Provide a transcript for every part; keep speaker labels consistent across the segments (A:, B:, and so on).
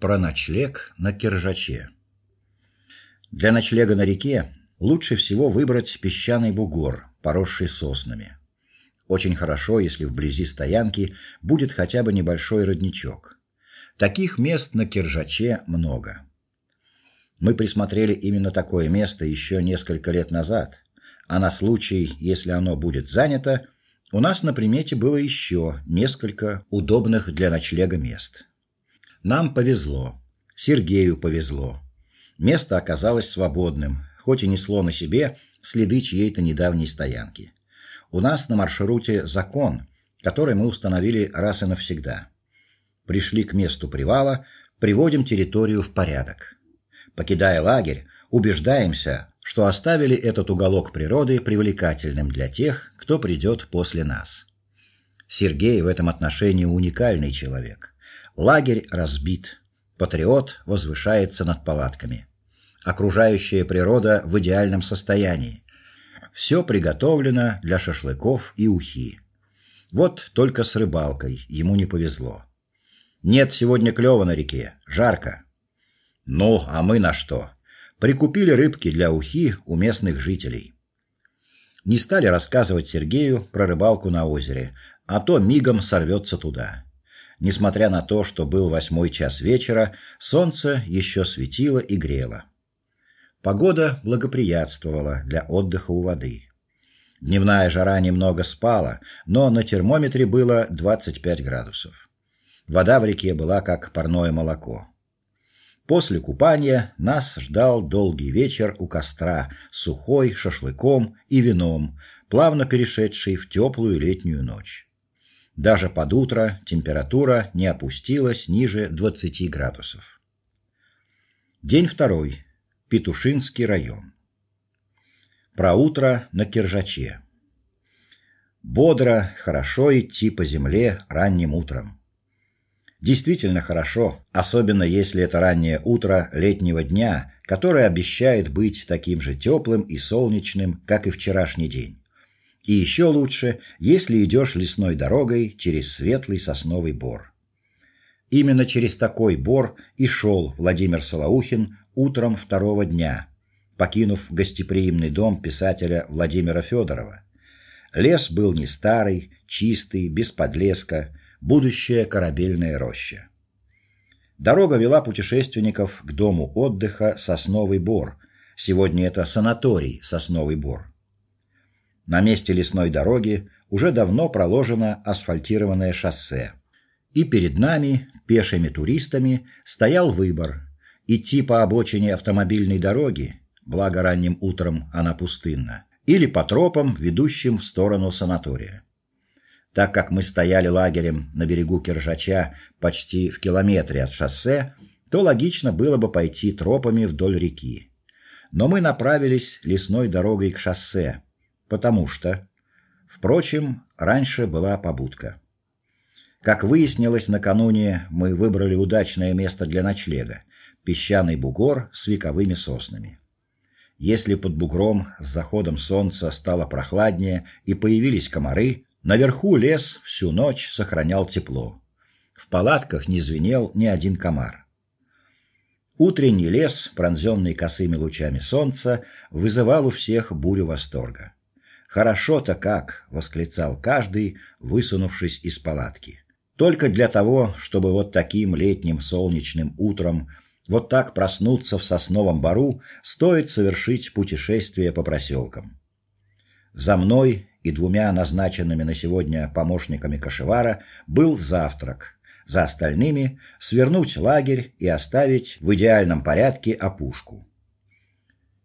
A: Про ночлег на Киржаче. Для ночлега на реке лучше всего выбрать песчаный бугор, поросший соснами. Очень хорошо, если вблизи стоянки будет хотя бы небольшой родничок. Таких мест на Киржаче много. Мы присмотрели именно такое место еще несколько лет назад, а на случай, если оно будет занято, у нас на примете было еще несколько удобных для ночлега мест. Нам повезло. Сергею повезло. Место оказалось свободным, хоть и несло на себе следы чьей-то недавней стоянки. У нас на маршруте закон, который мы установили раз и навсегда. Пришли к месту привала, приводим территорию в порядок. Покидая лагерь, убеждаемся, что оставили этот уголок природы привлекательным для тех, кто придет после нас. Сергей в этом отношении уникальный человек. Лагерь разбит. Патриот возвышается над палатками. Окружающая природа в идеальном состоянии. Все приготовлено для шашлыков и ухи. Вот только с рыбалкой ему не повезло. Нет сегодня клёва на реке, жарко. Ну, а мы на что? Прикупили рыбки для ухи у местных жителей. Не стали рассказывать Сергею про рыбалку на озере, а то мигом сорвется туда. Несмотря на то, что был восьмой час вечера, солнце еще светило и грело. Погода благоприятствовала для отдыха у воды. Дневная жара немного спала, но на термометре было 25 градусов. Вода в реке была как парное молоко. После купания нас ждал долгий вечер у костра, сухой шашлыком и вином, плавно перешедший в теплую летнюю ночь. Даже под утро температура не опустилась ниже 20 градусов. День второй. Петушинский район. Про утро на Киржаче. Бодро, хорошо идти по земле ранним утром. Действительно хорошо, особенно если это раннее утро летнего дня, которое обещает быть таким же теплым и солнечным, как и вчерашний день. И еще лучше, если идешь лесной дорогой через светлый сосновый бор. Именно через такой бор и шел Владимир Солоухин утром второго дня, покинув гостеприимный дом писателя Владимира Федорова. Лес был не старый, чистый, без подлеска, будущая корабельная роща. Дорога вела путешественников к дому отдыха Сосновый Бор. Сегодня это санаторий Сосновый Бор. На месте лесной дороги уже давно проложено асфальтированное шоссе. И перед нами, пешими туристами, стоял выбор: идти по обочине автомобильной дороги, благо ранним утром она пустынна, или по тропам, ведущим в сторону санатория. Так как мы стояли лагерем на берегу Киржача почти в километре от шоссе, то логично было бы пойти тропами вдоль реки. Но мы направились лесной дорогой к шоссе, потому что, впрочем, раньше была побудка. Как выяснилось накануне, мы выбрали удачное место для ночлега песчаный бугор с вековыми соснами. Если под бугром с заходом солнца стало прохладнее и появились комары, наверху лес всю ночь сохранял тепло. В палатках не звенел ни один комар. Утренний лес, пронзенный косыми лучами солнца, вызывал у всех бурю восторга. Хорошо-то как, восклицал каждый, высунувшись из палатки. Только для того, чтобы вот таким летним солнечным утром вот так проснуться в сосновом бору, стоит совершить путешествие по проселкам. За мной и двумя назначенными на сегодня помощниками кошевара был завтрак. За остальными свернуть лагерь и оставить в идеальном порядке опушку.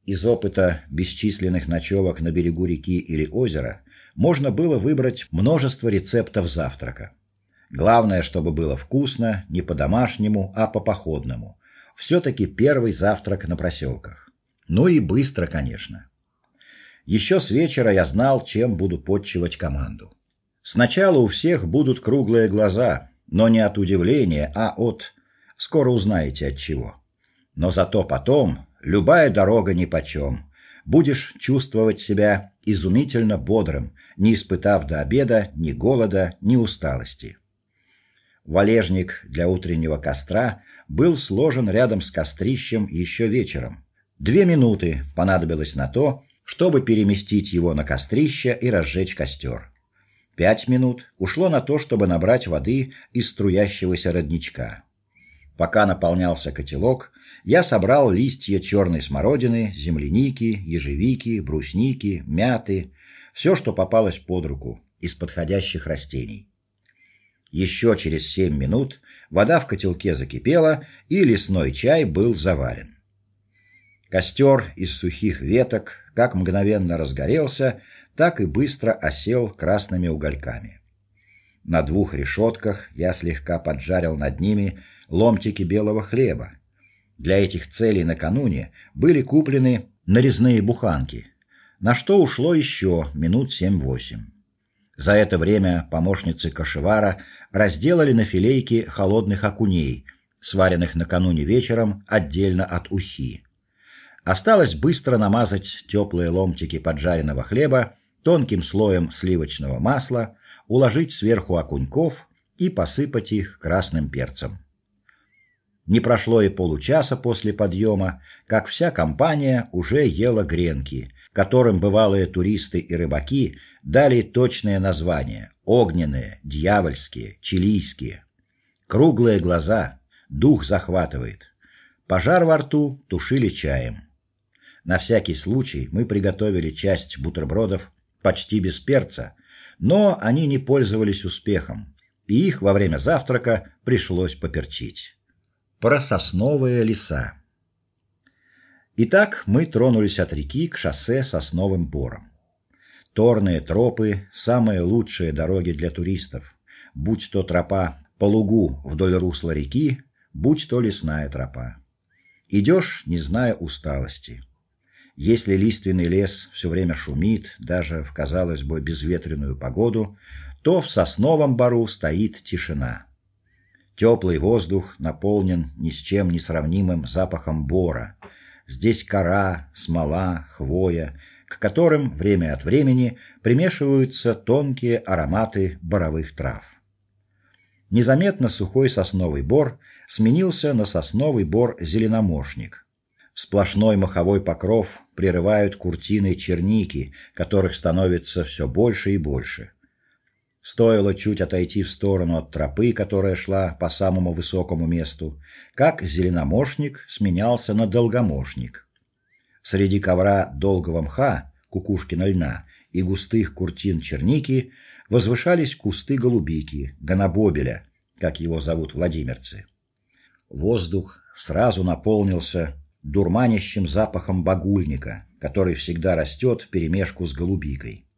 A: Из опыта бесчисленных ночевок на берегу реки или озера можно было выбрать множество рецептов завтрака. Главное, чтобы было вкусно, не по-домашнему, а по-походному. все таки первый завтрак на проселках. Ну и быстро, конечно. Еще с вечера я знал, чем буду подчивать команду. Сначала у всех будут круглые глаза, но не от удивления, а от скоро узнаете от чего. Но зато потом любая дорога нипочем. Будешь чувствовать себя изумительно бодрым, не испытав до обеда ни голода, ни усталости. Валежник для утреннего костра был сложен рядом с кострищем еще вечером. Две минуты понадобилось на то, чтобы переместить его на кострище и разжечь костер. Пять минут ушло на то, чтобы набрать воды из струящегося родничка. Пока наполнялся котелок, я собрал листья черной смородины, земляники, ежевики, брусники, мяты, все, что попалось под руку из подходящих растений. Еще через семь минут вода в котелке закипела, и лесной чай был заварен. Костер из сухих веток как мгновенно разгорелся, так и быстро осел красными угольками. На двух решетках я слегка поджарил над ними ломтики белого хлеба. Для этих целей накануне были куплены нарезные буханки, на что ушло еще минут семь-восемь. За это время помощницы кошевара разделали на филейки холодных окуней, сваренных накануне вечером отдельно от ухи. Осталось быстро намазать теплые ломтики поджаренного хлеба тонким слоем сливочного масла, уложить сверху окуньков и посыпать их красным перцем. Не прошло и получаса после подъема, как вся компания уже ела гренки, которым бывалые туристы и рыбаки дали точное название: огненные, дьявольские, чилийские. Круглые глаза, дух захватывает. Пожар во рту тушили чаем. На всякий случай мы приготовили часть бутербродов почти без перца, но они не пользовались успехом, и их во время завтрака пришлось поперчить. Про сосновые леса. Итак, мы тронулись от реки к шоссе Сосновым Бором. Торные тропы самые лучшие дороги для туристов, будь то тропа по лугу вдоль русла реки, будь то лесная тропа. Идешь, не зная усталости. Если лиственный лес все время шумит, даже в казалось бы безветренную погоду, то в сосновом бору стоит тишина. Теплый воздух наполнен ни с чем не сравнимым запахом бора. Здесь кора, смола, хвоя, к которым время от времени примешиваются тонкие ароматы боровых трав. Незаметно сухой сосновый бор сменился на сосновый бор зеленомошник. Сплошной маховой покров прерывают куртины черники, которых становится все больше и больше. Стоило чуть отойти в сторону от тропы, которая шла по самому высокому месту, как зеленомошник сменялся на долгомошник. Среди ковра долгого мха, кукушкина льна и густых куртин черники возвышались кусты голубики, гонобобеля, как его зовут владимирцы. Воздух сразу наполнился дурманящим запахом багульника, который всегда растет вперемешку с голубикой.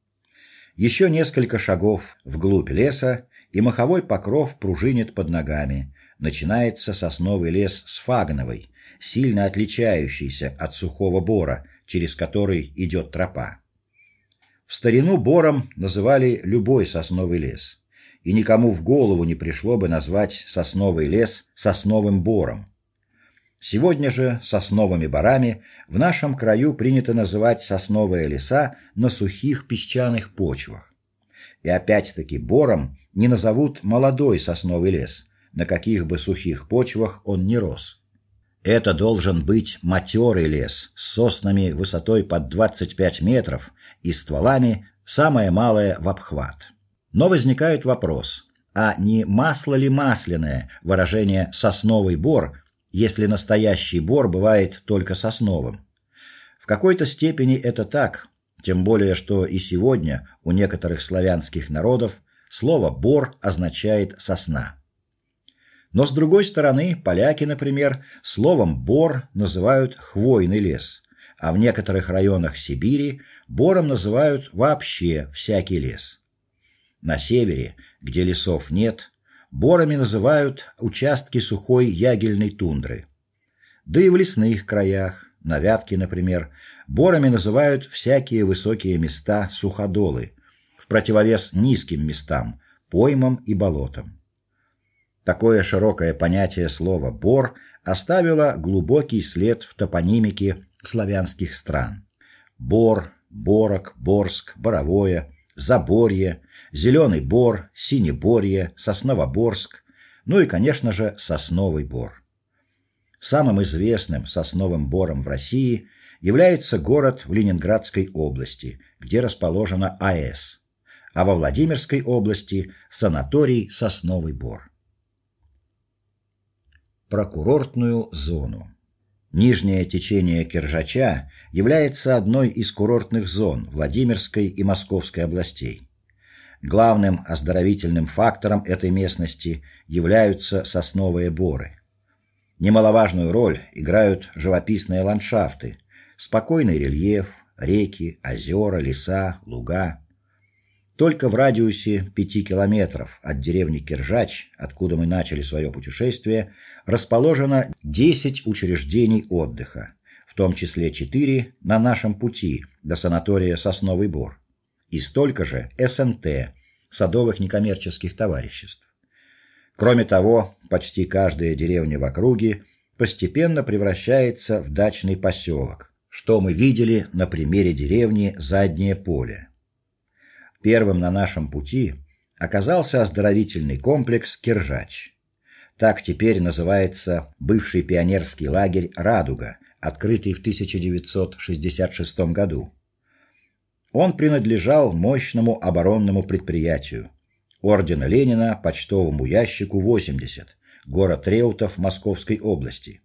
A: Еще несколько шагов вглубь леса, и маховой покров пружинит под ногами. Начинается сосновый лес с фагновой, сильно отличающийся от сухого бора, через который идет тропа. В старину бором называли любой сосновый лес, и никому в голову не пришло бы назвать сосновый лес сосновым бором. Сегодня же сосновыми борами в нашем краю принято называть сосновые леса на сухих песчаных почвах. И опять-таки бором не назовут молодой сосновый лес, на каких бы сухих почвах он ни рос. Это должен быть матерый лес с соснами высотой под 25 метров и стволами самое малое в обхват. Но возникает вопрос: а не масло ли масляное выражение сосновый бор если настоящий бор бывает только сосновым. В какой-то степени это так, тем более что и сегодня у некоторых славянских народов слово бор означает сосна. Но с другой стороны, поляки, например, словом бор называют хвойный лес, а в некоторых районах Сибири бором называют вообще всякий лес. На севере, где лесов нет, Борами называют участки сухой ягельной тундры. Да и в лесных краях, на Вятке, например, борами называют всякие высокие места суходолы, в противовес низким местам, поймам и болотам. Такое широкое понятие слова бор оставило глубокий след в топонимике славянских стран. Бор, Борок, Борск, Боровое, Заборье, Зеленый Бор, Синеборье, Сосновоборск, ну и, конечно же, сосновый бор. Самым известным сосновым бором в России является город в Ленинградской области, где расположена АЭС, а во Владимирской области санаторий Сосновый бор. Прокурортную зону. Нижнее течение Киржача является одной из курортных зон Владимирской и Московской областей. Главным оздоровительным фактором этой местности являются сосновые боры. Немаловажную роль играют живописные ландшафты, спокойный рельеф, реки, озера, леса, луга. Только в радиусе пяти километров от деревни Киржач, откуда мы начали свое путешествие, расположено 10 учреждений отдыха, в том числе 4 на нашем пути до санатория Сосновый Бор и столько же СНТ садовых некоммерческих товариществ. Кроме того, почти каждая деревня в округе постепенно превращается в дачный поселок, что мы видели на примере деревни Заднее поле. Первым на нашем пути оказался оздоровительный комплекс Киржач. Так теперь называется бывший пионерский лагерь Радуга, открытый в 1966 году. Он принадлежал мощному оборонному предприятию ордена Ленина почтовому ящику 80, город Реутов Московской области.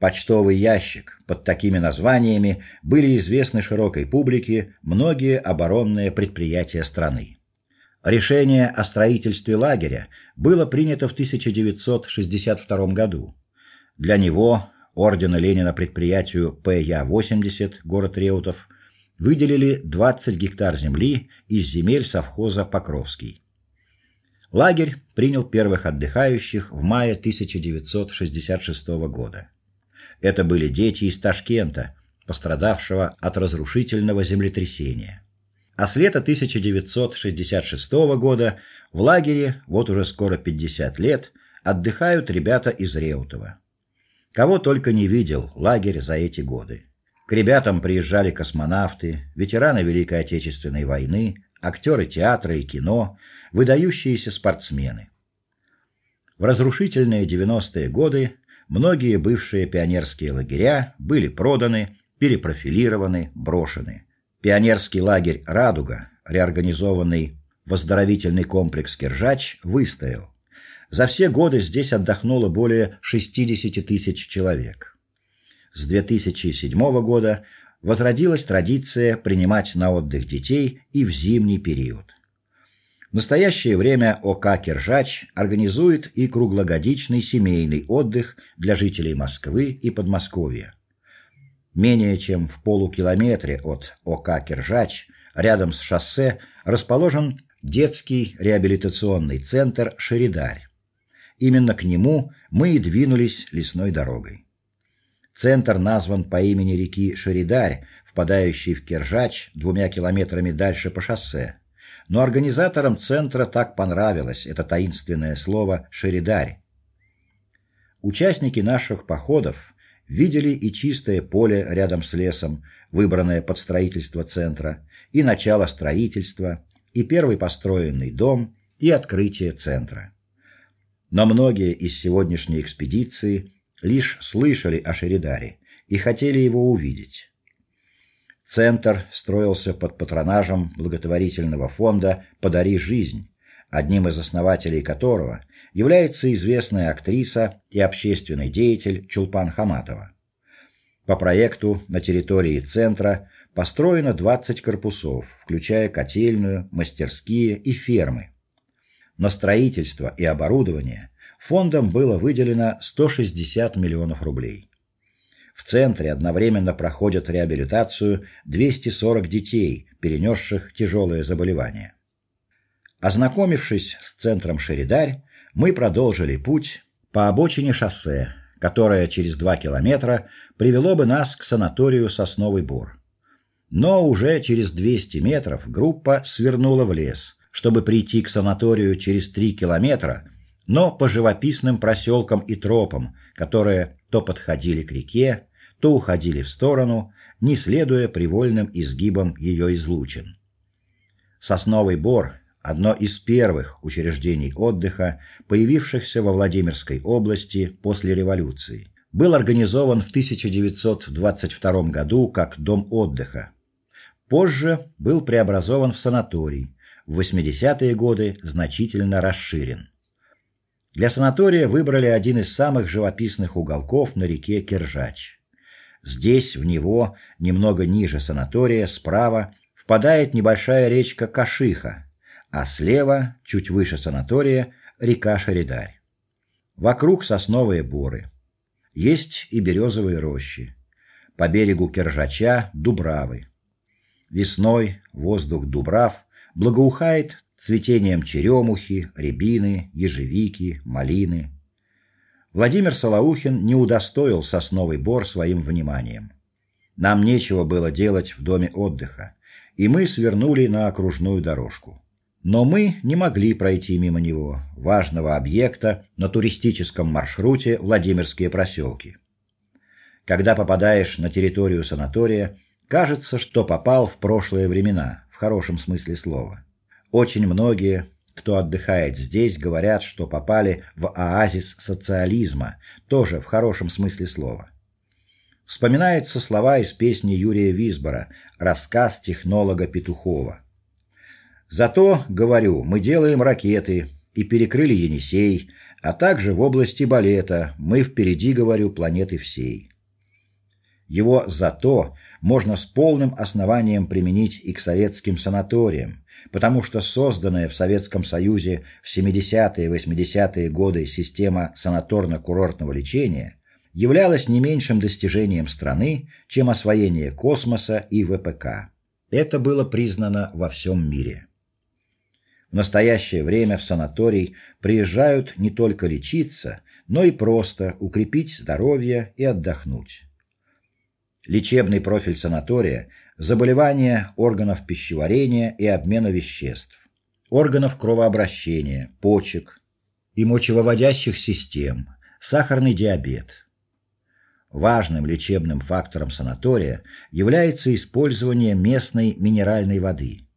A: Почтовый ящик под такими названиями были известны широкой публике многие оборонные предприятия страны. Решение о строительстве лагеря было принято в 1962 году. Для него ордена Ленина предприятию ПЯ-80, город Реутов, выделили 20 гектар земли из земель совхоза Покровский. Лагерь принял первых отдыхающих в мае 1966 года. Это были дети из Ташкента, пострадавшего от разрушительного землетрясения. А с лета 1966 года в лагере, вот уже скоро 50 лет, отдыхают ребята из Реутова. Кого только не видел лагерь за эти годы. К ребятам приезжали космонавты, ветераны Великой Отечественной войны, актеры театра и кино, выдающиеся спортсмены. В разрушительные 90-е годы многие бывшие пионерские лагеря были проданы, перепрофилированы, брошены. Пионерский лагерь Радуга, реорганизованный в оздоровительный комплекс Киржач, выстоял. За все годы здесь отдохнуло более 60 тысяч человек с 2007 года возродилась традиция принимать на отдых детей и в зимний период. В настоящее время ОК Киржач организует и круглогодичный семейный отдых для жителей Москвы и Подмосковья. Менее чем в полукилометре от ОК Киржач, рядом с шоссе, расположен детский реабилитационный центр Шеридарь. Именно к нему мы и двинулись лесной дорогой. Центр назван по имени реки Шеридарь, впадающей в Киржач двумя километрами дальше по шоссе. Но организаторам центра так понравилось это таинственное слово Шеридарь. Участники наших походов видели и чистое поле рядом с лесом, выбранное под строительство центра, и начало строительства, и первый построенный дом, и открытие центра. Но многие из сегодняшней экспедиции лишь слышали о Шеридаре и хотели его увидеть. Центр строился под патронажем благотворительного фонда Подари жизнь, одним из основателей которого является известная актриса и общественный деятель Чулпан Хаматова. По проекту на территории центра построено 20 корпусов, включая котельную, мастерские и фермы. На строительство и оборудование фондом было выделено 160 миллионов рублей. В центре одновременно проходят реабилитацию 240 детей, перенесших тяжелые заболевания. Ознакомившись с центром Шеридарь, мы продолжили путь по обочине шоссе, которое через 2 километра привело бы нас к санаторию Сосновый Бор. Но уже через 200 метров группа свернула в лес, чтобы прийти к санаторию через 3 километра но по живописным проселкам и тропам, которые то подходили к реке, то уходили в сторону, не следуя привольным изгибам ее излучин. Сосновый бор одно из первых учреждений отдыха, появившихся во Владимирской области после революции. Был организован в 1922 году как дом отдыха. Позже был преобразован в санаторий. В 80-е годы значительно расширен. Для санатория выбрали один из самых живописных уголков на реке Киржач. Здесь в него, немного ниже санатория, справа впадает небольшая речка Кашиха, а слева, чуть выше санатория, река Шаридарь. Вокруг сосновые боры. Есть и березовые рощи. По берегу Киржача дубравы. Весной воздух дубрав благоухает цветением черемухи, рябины, ежевики, малины. Владимир Солоухин не удостоил сосновый бор своим вниманием. Нам нечего было делать в доме отдыха, и мы свернули на окружную дорожку. Но мы не могли пройти мимо него, важного объекта на туристическом маршруте Владимирские проселки. Когда попадаешь на территорию санатория, кажется, что попал в прошлые времена, в хорошем смысле слова. Очень многие, кто отдыхает здесь, говорят, что попали в оазис социализма, тоже в хорошем смысле слова. Вспоминаются слова из песни Юрия Висбора, рассказ технолога Петухова. Зато, говорю, мы делаем ракеты и перекрыли Енисей, а также в области балета мы впереди, говорю, планеты всей. Его зато можно с полным основанием применить и к советским санаториям, потому что созданная в Советском Союзе в 70-е и 80-е годы система санаторно-курортного лечения являлась не меньшим достижением страны, чем освоение космоса и ВПК. Это было признано во всем мире. В настоящее время в санаторий приезжают не только лечиться, но и просто укрепить здоровье и отдохнуть. Лечебный профиль санатория заболевания органов пищеварения и обмена веществ, органов кровообращения, почек и мочевыводящих систем, сахарный диабет. Важным лечебным фактором санатория является использование местной минеральной воды.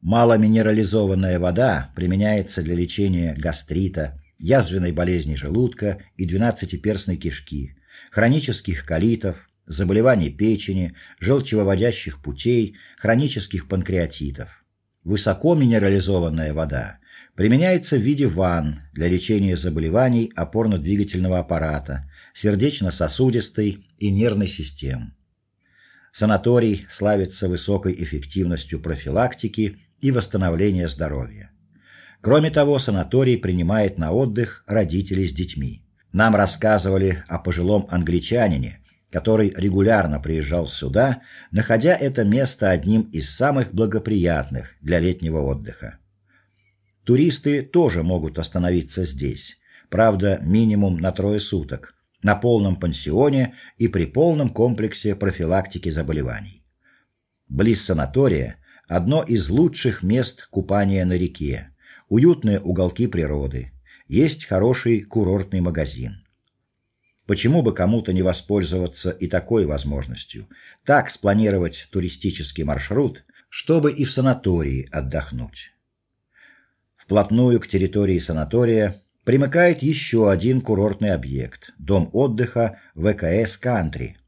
A: Маломинерализованная вода применяется для лечения гастрита, язвенной болезни желудка и двенадцатиперстной кишки, хронических колитов, заболеваний печени, желчевыводящих путей, хронических панкреатитов. Высоко минерализованная вода применяется в виде ванн для лечения заболеваний опорно-двигательного аппарата, сердечно-сосудистой и нервной систем. Санаторий славится высокой эффективностью профилактики и восстановления здоровья. Кроме того, санаторий принимает на отдых родителей с детьми. Нам рассказывали о пожилом англичанине, который регулярно приезжал сюда, находя это место одним из самых благоприятных для летнего отдыха. Туристы тоже могут остановиться здесь, правда, минимум на трое суток, на полном пансионе и при полном комплексе профилактики заболеваний. Близ санатория одно из лучших мест купания на реке, уютные уголки природы, есть хороший курортный магазин. Почему бы кому-то не воспользоваться и такой возможностью? Так спланировать туристический маршрут, чтобы и в санатории отдохнуть. Вплотную к территории санатория примыкает еще один курортный объект дом отдыха ВКС Кантри.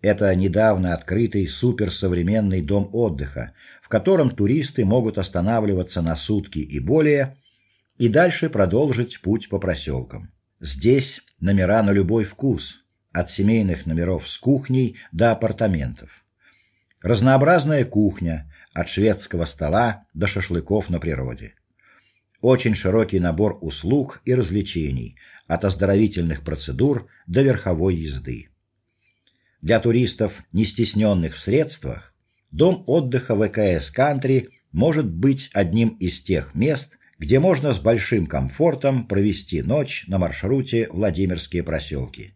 A: Это недавно открытый суперсовременный дом отдыха, в котором туристы могут останавливаться на сутки и более и дальше продолжить путь по проселкам. Здесь номера на любой вкус, от семейных номеров с кухней до апартаментов. Разнообразная кухня, от шведского стола до шашлыков на природе. Очень широкий набор услуг и развлечений, от оздоровительных процедур до верховой езды. Для туристов, не стесненных в средствах, дом отдыха ВКС Кантри может быть одним из тех мест, где можно с большим комфортом провести ночь на маршруте Владимирские проселки.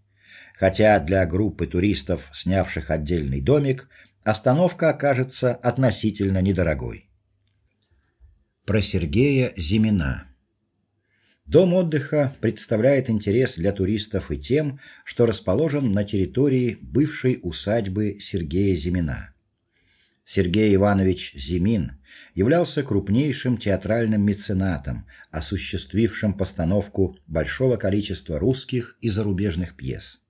A: Хотя для группы туристов, снявших отдельный домик, остановка окажется относительно недорогой. Про Сергея Зимина. Дом отдыха представляет интерес для туристов и тем, что расположен на территории бывшей усадьбы Сергея Зимина. Сергей Иванович Зимин являлся крупнейшим театральным меценатом, осуществившим постановку большого количества русских и зарубежных пьес.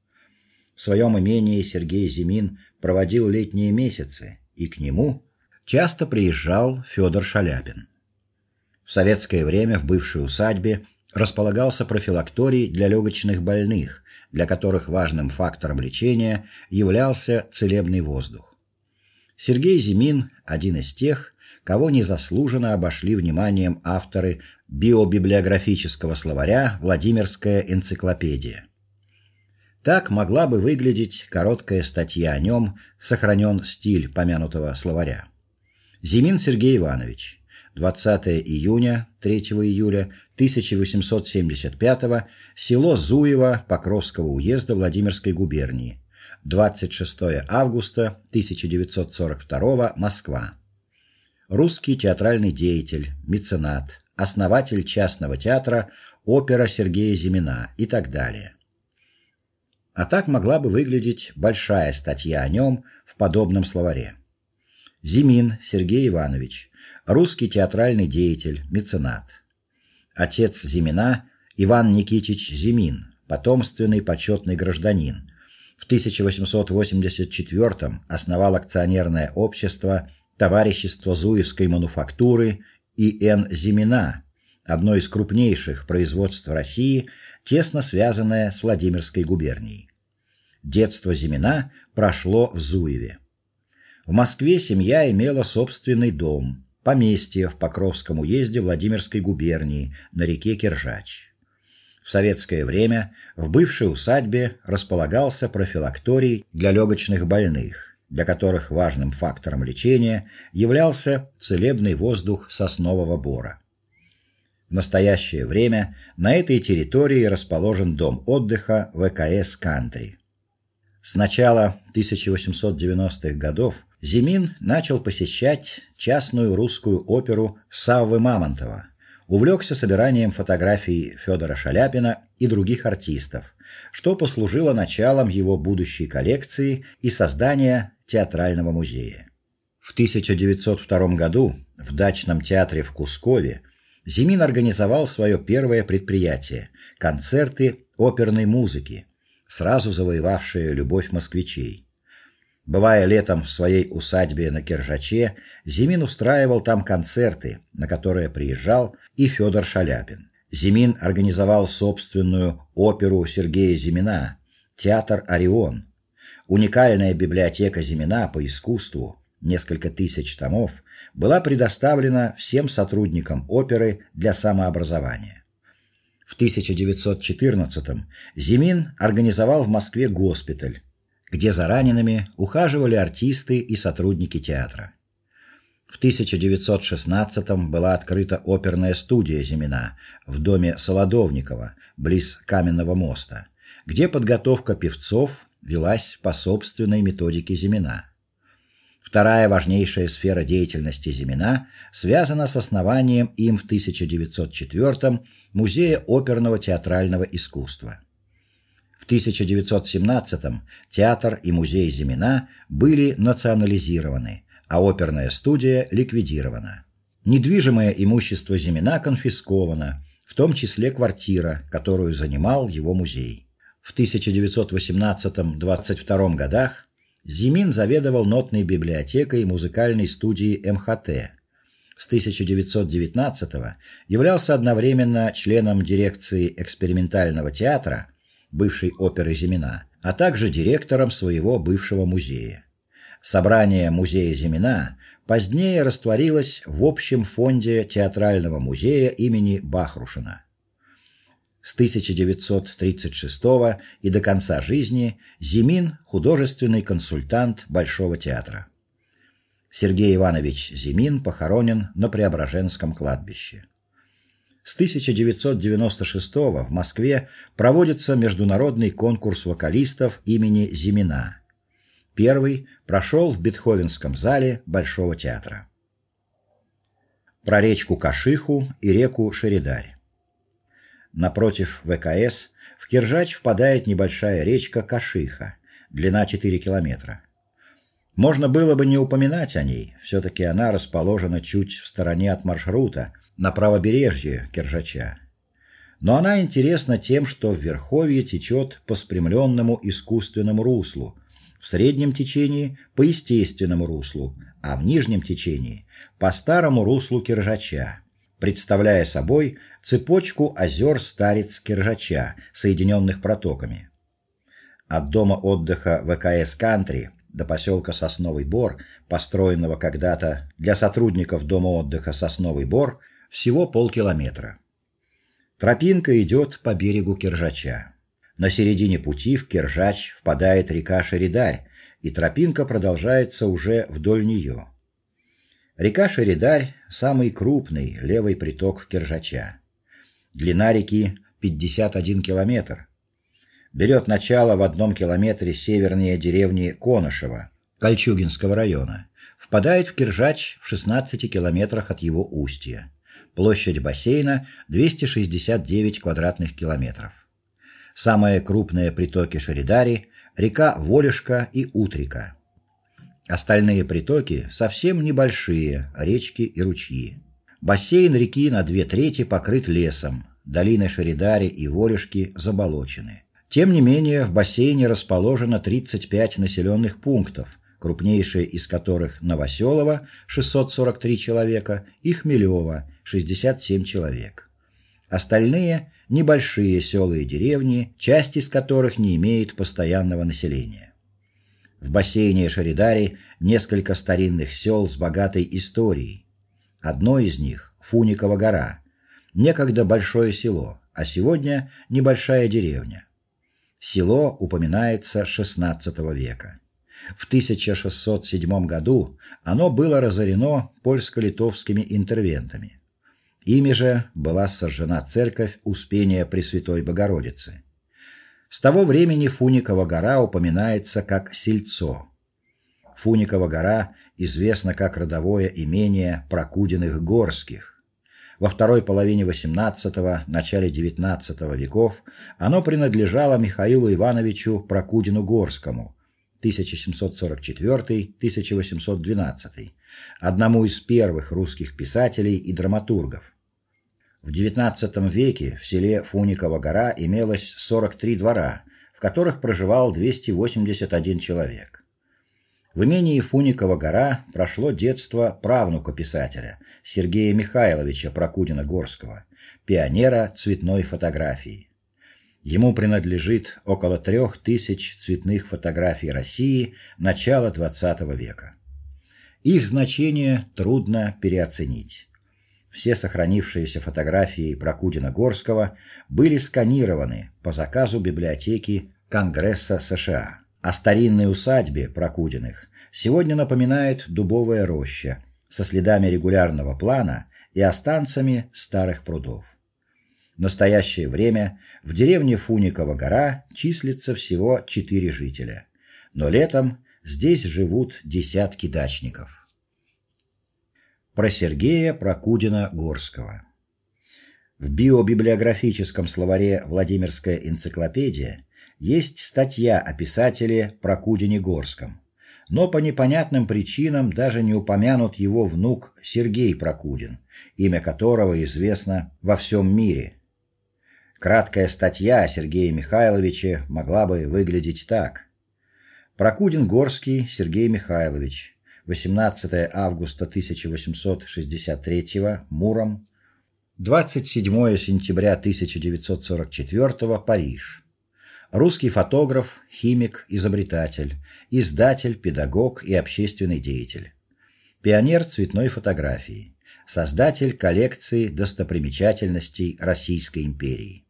A: В своем имении Сергей Зимин проводил летние месяцы, и к нему часто приезжал Федор Шаляпин. В советское время в бывшей усадьбе располагался профилакторий для легочных больных, для которых важным фактором лечения являлся целебный воздух. Сергей Зимин один из тех, кого незаслуженно обошли вниманием авторы биобиблиографического словаря Владимирская энциклопедия. Так могла бы выглядеть короткая статья о нем, сохранен стиль помянутого словаря. Зимин Сергей Иванович. 20 июня, 3 июля 1875 село Зуево Покровского уезда Владимирской губернии. 26 августа 1942 Москва. Русский театральный деятель, меценат, основатель частного театра Опера Сергея Зимина и так далее. А так могла бы выглядеть большая статья о нем в подобном словаре. Зимин Сергей Иванович, русский театральный деятель, меценат. Отец Зимина Иван Никитич Зимин, потомственный почетный гражданин. В 1884 основал акционерное общество Товарищество Зуевской мануфактуры И.Н. Зимина, одно из крупнейших производств России, тесно связанное с Владимирской губернией. Детство Зимина прошло в Зуеве. В Москве семья имела собственный дом, поместье в Покровском уезде Владимирской губернии на реке Киржач. В советское время в бывшей усадьбе располагался профилакторий для легочных больных, для которых важным фактором лечения являлся целебный воздух соснового бора. В настоящее время на этой территории расположен дом отдыха ВКС Кантри. С начала 1890-х годов Зимин начал посещать частную русскую оперу Саввы Мамонтова. Увлекся собиранием фотографий Федора Шаляпина и других артистов, что послужило началом его будущей коллекции и создания театрального музея. В 1902 году в дачном театре в Кускове Зимин организовал свое первое предприятие концерты оперной музыки, сразу завоевавшие любовь москвичей. Бывая летом в своей усадьбе на Киржаче, Зимин устраивал там концерты, на которые приезжал и Федор Шаляпин. Зимин организовал собственную оперу Сергея Зимина, театр Орион. Уникальная библиотека Зимина по искусству, несколько тысяч томов, была предоставлена всем сотрудникам оперы для самообразования. В 1914 Зимин организовал в Москве госпиталь, где за ранеными ухаживали артисты и сотрудники театра. В 1916 была открыта оперная студия Зимина в доме Солодовникова, близ Каменного моста, где подготовка певцов велась по собственной методике Зимина. Вторая важнейшая сфера деятельности Зимина связана с основанием им в 1904 Музея оперного театрального искусства. В 1917 театр и музей Зимина были национализированы, а оперная студия ликвидирована. Недвижимое имущество Зимина конфисковано, в том числе квартира, которую занимал его музей. В 1918-22 годах Зимин заведовал нотной библиотекой музыкальной студии МХТ. С 1919 являлся одновременно членом дирекции экспериментального театра бывшей оперы Зимина, а также директором своего бывшего музея. Собрание музея Зимина позднее растворилось в общем фонде театрального музея имени Бахрушина. С 1936 и до конца жизни Зимин художественный консультант Большого театра. Сергей Иванович Зимин похоронен на Преображенском кладбище. С 1996 в Москве проводится международный конкурс вокалистов имени Зимина. Первый прошел в Бетховенском зале Большого театра. Про речку Кашиху и реку Шеридарь. Напротив ВКС в Киржач впадает небольшая речка Кашиха, длина 4 километра. Можно было бы не упоминать о ней, все таки она расположена чуть в стороне от маршрута, на правобережье Киржача. Но она интересна тем, что в верховье течет по спрямленному искусственному руслу, в среднем течении по естественному руслу, а в нижнем течении по старому руслу Киржача, представляя собой цепочку озер Старец-Киржача, соединенных протоками. От дома отдыха ВКС Кантри до поселка Сосновый Бор, построенного когда-то для сотрудников дома отдыха Сосновый Бор, всего полкилометра. Тропинка идет по берегу Киржача. На середине пути в Киржач впадает река Шеридарь, и тропинка продолжается уже вдоль нее. Река Шеридарь самый крупный левый приток Киржача. Длина реки 51 километр. Берет начало в одном километре севернее деревни Коношево Кольчугинского района. Впадает в Киржач в 16 километрах от его устья. Площадь бассейна 269 квадратных километров. Самые крупные притоки Шеридари река Волешка и Утрика. Остальные притоки совсем небольшие, речки и ручьи. Бассейн реки на две трети покрыт лесом. Долины Шеридари и Волешки заболочены. Тем не менее, в бассейне расположено 35 населенных пунктов, крупнейшие из которых Новоселово 643 человека и Хмелево 67 человек. Остальные небольшие села и деревни, часть из которых не имеет постоянного населения. В бассейне Шаридари несколько старинных сел с богатой историей. Одно из них Фуникова гора, некогда большое село, а сегодня небольшая деревня. Село упоминается XVI века. В 1607 году оно было разорено польско-литовскими интервентами. Ими же была сожжена церковь Успения Пресвятой Богородицы. С того времени Фуникова гора упоминается как Сельцо. Фуникова гора известна как родовое имение Прокудиных Горских. Во второй половине XVIII – начале XIX веков оно принадлежало Михаилу Ивановичу Прокудину Горскому 1744-1812, одному из первых русских писателей и драматургов. В XIX веке в селе Фуникова гора имелось 43 двора, в которых проживал 281 человек. В имении Фуникова гора прошло детство правнука писателя Сергея Михайловича Прокудина-Горского, пионера цветной фотографии. Ему принадлежит около трех тысяч цветных фотографий России начала XX века. Их значение трудно переоценить. Все сохранившиеся фотографии Прокудина-Горского были сканированы по заказу библиотеки Конгресса США. О старинной усадьбе Прокудиных сегодня напоминает дубовая роща со следами регулярного плана и останцами старых прудов. В настоящее время в деревне Фуникова гора числится всего четыре жителя, но летом здесь живут десятки дачников про Сергея Прокудина-Горского. В биобиблиографическом словаре Владимирская энциклопедия есть статья о писателе Прокудине-Горском, но по непонятным причинам даже не упомянут его внук Сергей Прокудин, имя которого известно во всем мире. Краткая статья о Сергее Михайловиче могла бы выглядеть так: Прокудин-Горский Сергей Михайлович 18 августа 1863 Муром, 27 сентября 1944 Париж. Русский фотограф, химик, изобретатель, издатель, педагог и общественный деятель. Пионер цветной фотографии, создатель коллекции достопримечательностей Российской империи.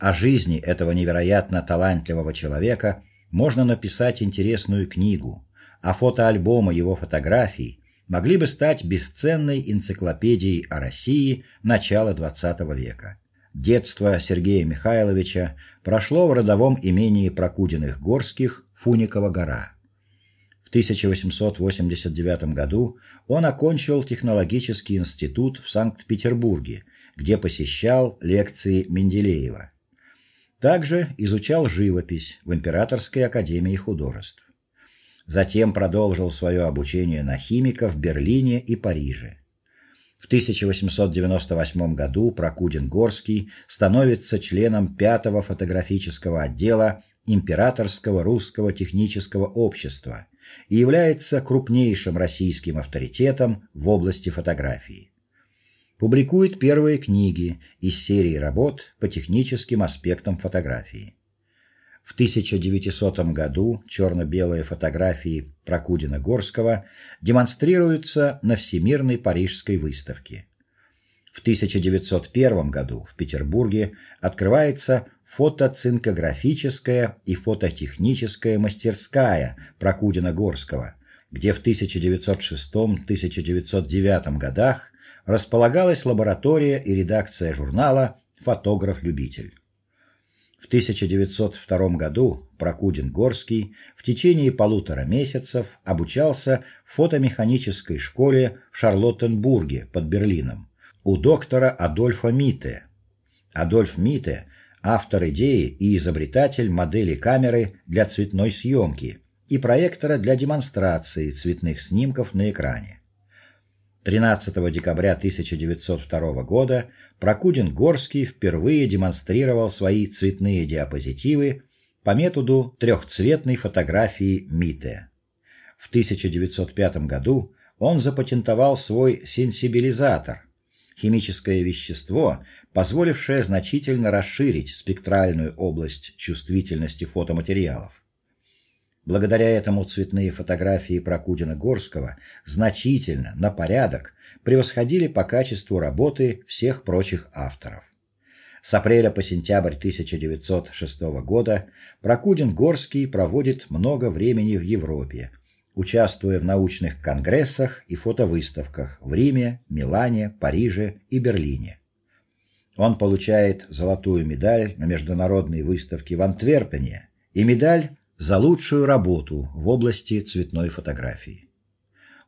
A: О жизни этого невероятно талантливого человека можно написать интересную книгу, а фотоальбомы его фотографий могли бы стать бесценной энциклопедией о России начала XX века. Детство Сергея Михайловича прошло в родовом имении Прокудиных-Горских Фуникова гора. В 1889 году он окончил технологический институт в Санкт-Петербурге, где посещал лекции Менделеева. Также изучал живопись в Императорской академии художеств. Затем продолжил свое обучение на химика в Берлине и Париже. В 1898 году Прокудин-Горский становится членом пятого фотографического отдела Императорского русского технического общества и является крупнейшим российским авторитетом в области фотографии. Публикует первые книги из серии работ по техническим аспектам фотографии. В 1900 году черно-белые фотографии Прокудина-Горского демонстрируются на Всемирной парижской выставке. В 1901 году в Петербурге открывается фотоцинкографическая и фототехническая мастерская Прокудина-Горского, где в 1906-1909 годах располагалась лаборатория и редакция журнала Фотограф-любитель. В 1902 году Прокудин-Горский в течение полутора месяцев обучался в фотомеханической школе в Шарлоттенбурге под Берлином у доктора Адольфа Мите. Адольф Мите автор идеи и изобретатель модели камеры для цветной съемки и проектора для демонстрации цветных снимков на экране. 13 декабря 1902 года Прокудин-Горский впервые демонстрировал свои цветные диапозитивы по методу трехцветной фотографии Мите. В 1905 году он запатентовал свой сенсибилизатор химическое вещество, позволившее значительно расширить спектральную область чувствительности фотоматериалов. Благодаря этому цветные фотографии Прокудина-Горского значительно, на порядок, превосходили по качеству работы всех прочих авторов. С апреля по сентябрь 1906 года Прокудин-Горский проводит много времени в Европе, участвуя в научных конгрессах и фотовыставках в Риме, Милане, Париже и Берлине. Он получает золотую медаль на международной выставке в Антверпене и медаль за лучшую работу в области цветной фотографии.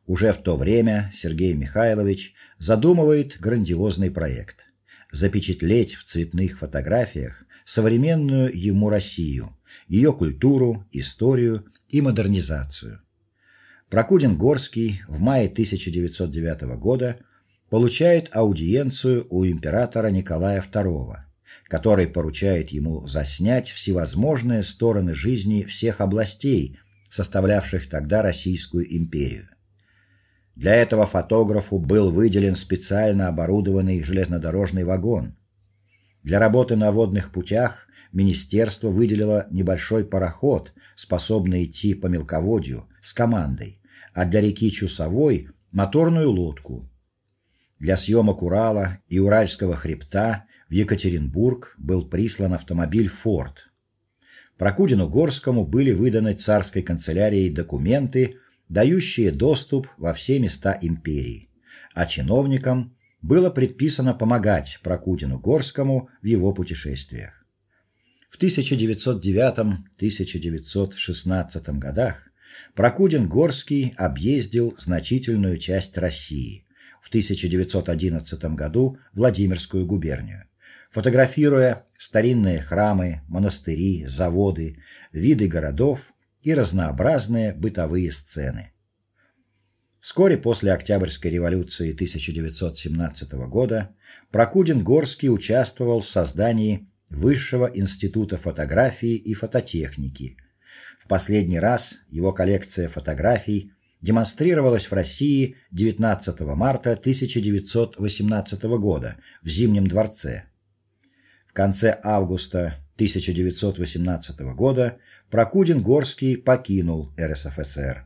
A: Уже в то время Сергей Михайлович задумывает грандиозный проект запечатлеть в цветных фотографиях современную ему Россию, ее культуру, историю и модернизацию. Прокудин-Горский в мае 1909 года получает аудиенцию у императора Николая II который поручает ему заснять всевозможные стороны жизни всех областей, составлявших тогда Российскую империю. Для этого фотографу был выделен специально оборудованный железнодорожный вагон. Для работы на водных путях министерство выделило небольшой пароход, способный идти по мелководью с командой, а для реки Чусовой моторную лодку. Для съемок Урала и Уральского хребта в Екатеринбург был прислан автомобиль Ford. Прокудину Горскому были выданы царской канцелярией документы, дающие доступ во все места империи, а чиновникам было предписано помогать Прокудину Горскому в его путешествиях. В 1909-1916 годах Прокудин Горский объездил значительную часть России. В 1911 году Владимирскую губернию фотографируя старинные храмы, монастыри, заводы, виды городов и разнообразные бытовые сцены. Вскоре после Октябрьской революции 1917 года Прокудин-Горский участвовал в создании Высшего института фотографии и фототехники. В последний раз его коллекция фотографий демонстрировалась в России 19 марта 1918 года в Зимнем дворце конце августа 1918 года Прокудин-Горский покинул РСФСР.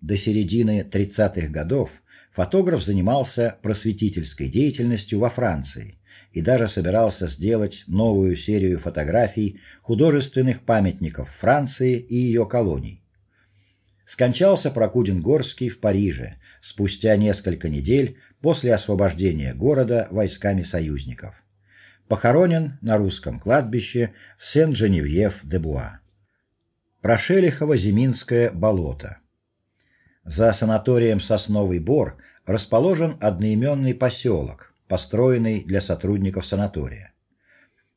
A: До середины 30-х годов фотограф занимался просветительской деятельностью во Франции и даже собирался сделать новую серию фотографий художественных памятников Франции и ее колоний. Скончался Прокудин-Горский в Париже спустя несколько недель после освобождения города войсками союзников похоронен на русском кладбище в Сен-Женевьев-де-Буа. Прошелихово-Зиминское болото. За санаторием Сосновый Бор расположен одноименный поселок, построенный для сотрудников санатория.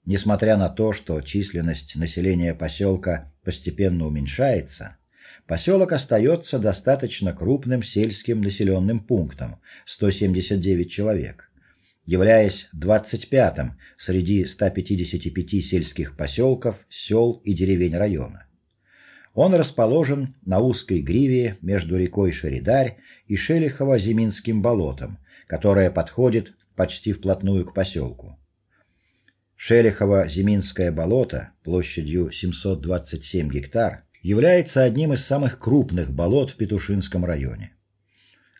A: Несмотря на то, что численность населения поселка постепенно уменьшается, поселок остается достаточно крупным сельским населенным пунктом 179 человек, являясь 25-м среди 155 сельских поселков, сел и деревень района. Он расположен на узкой гриве между рекой Шеридарь и Шелихово-Зиминским болотом, которое подходит почти вплотную к поселку. Шелихово-Зиминское болото площадью 727 гектар является одним из самых крупных болот в Петушинском районе.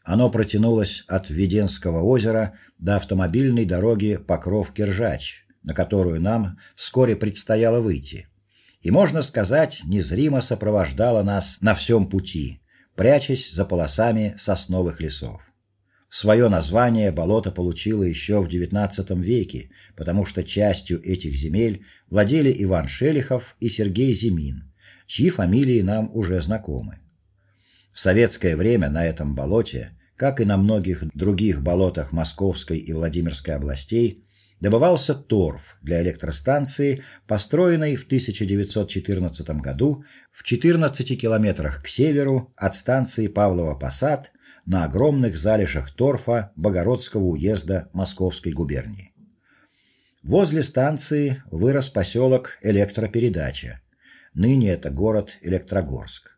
A: Оно протянулось от Веденского озера до автомобильной дороги Покров-Киржач, на которую нам вскоре предстояло выйти и, можно сказать, незримо сопровождала нас на всем пути, прячась за полосами сосновых лесов. Свое название болото получило еще в XIX веке, потому что частью этих земель владели Иван Шелихов и Сергей Зимин, чьи фамилии нам уже знакомы. В советское время на этом болоте, как и на многих других болотах Московской и Владимирской областей, добывался торф для электростанции, построенной в 1914 году в 14 километрах к северу от станции Павлова Посад на огромных залежах торфа Богородского уезда Московской губернии. Возле станции вырос поселок Электропередача. Ныне это город Электрогорск.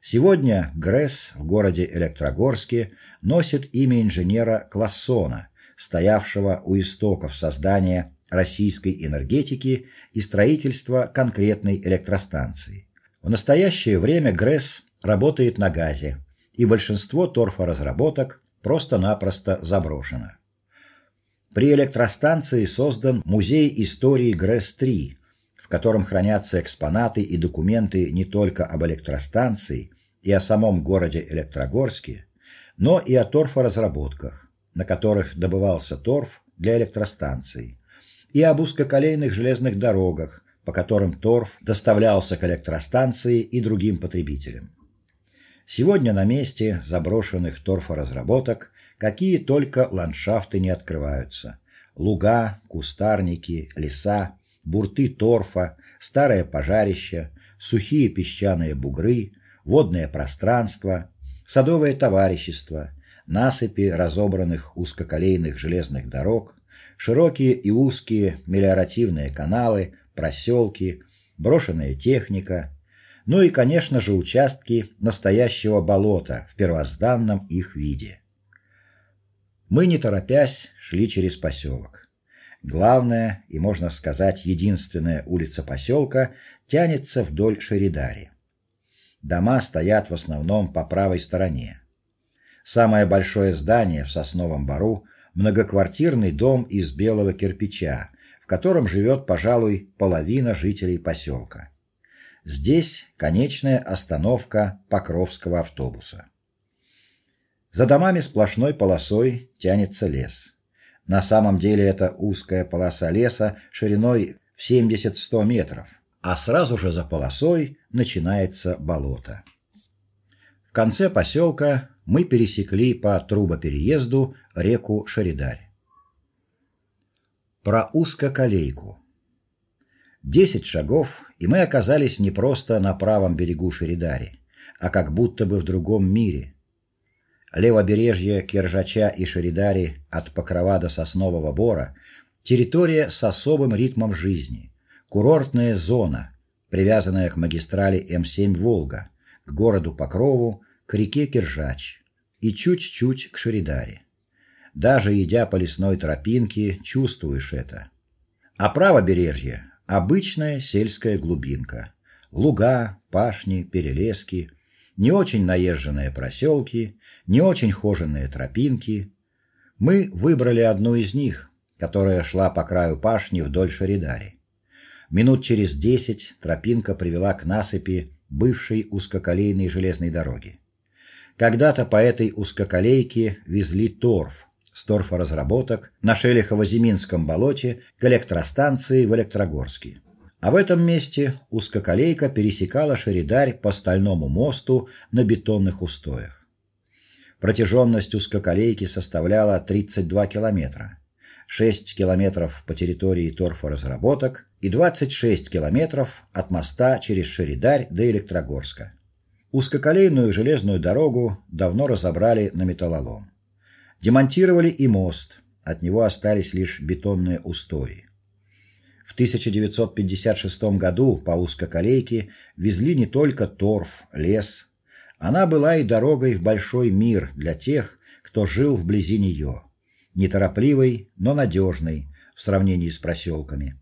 A: Сегодня ГРЭС в городе Электрогорске носит имя инженера Классона, стоявшего у истоков создания российской энергетики и строительства конкретной электростанции. В настоящее время ГРЭС работает на газе, и большинство торфоразработок просто-напросто заброшено. При электростанции создан музей истории ГРЭС-3, в котором хранятся экспонаты и документы не только об электростанции и о самом городе Электрогорске, но и о торфоразработках на которых добывался торф для электростанций, и об узкоколейных железных дорогах, по которым торф доставлялся к электростанции и другим потребителям. Сегодня на месте заброшенных торфоразработок какие только ландшафты не открываются: луга, кустарники, леса, бурты торфа, старое пожарище, сухие песчаные бугры, водное пространство, садовое товарищество, насыпи разобранных узкоколейных железных дорог, широкие и узкие мелиоративные каналы, проселки, брошенная техника, ну и, конечно же, участки настоящего болота в первозданном их виде. Мы не торопясь шли через поселок. Главная и, можно сказать, единственная улица поселка тянется вдоль Шеридари. Дома стоят в основном по правой стороне. Самое большое здание в Сосновом бару многоквартирный дом из белого кирпича, в котором живет, пожалуй, половина жителей поселка. Здесь конечная остановка Покровского автобуса. За домами сплошной полосой тянется лес. На самом деле это узкая полоса леса шириной в 70-100 метров, а сразу же за полосой начинается болото. В конце поселка мы пересекли по трубопереезду реку Шаридарь. Про узкоколейку. Десять шагов, и мы оказались не просто на правом берегу Шаридари, а как будто бы в другом мире. Левобережье Киржача и Шаридари от Покрова до Соснового бора территория с особым ритмом жизни, курортная зона, привязанная к магистрали М7 Волга, к городу Покрову, к реке Киржач и чуть-чуть к Шеридаре. Даже идя по лесной тропинке, чувствуешь это. А правобережье обычная сельская глубинка. Луга, пашни, перелески, не очень наезженные проселки, не очень хоженые тропинки. Мы выбрали одну из них, которая шла по краю пашни вдоль Шеридари. Минут через десять тропинка привела к насыпи бывшей узкоколейной железной дороги. Когда-то по этой узкоколейке везли торф с торфоразработок на Шелихово-Зиминском болоте к электростанции в Электрогорске. А в этом месте узкоколейка пересекала Шеридарь по стальному мосту на бетонных устоях. Протяженность узкоколейки составляла 32 километра. 6 километров по территории торфоразработок и 26 километров от моста через Шеридарь до Электрогорска. Узкоколейную железную дорогу давно разобрали на металлолом. Демонтировали и мост, от него остались лишь бетонные устои. В 1956 году по узкоколейке везли не только торф, лес, она была и дорогой в большой мир для тех, кто жил вблизи нее, неторопливой, но надежной в сравнении с проселками.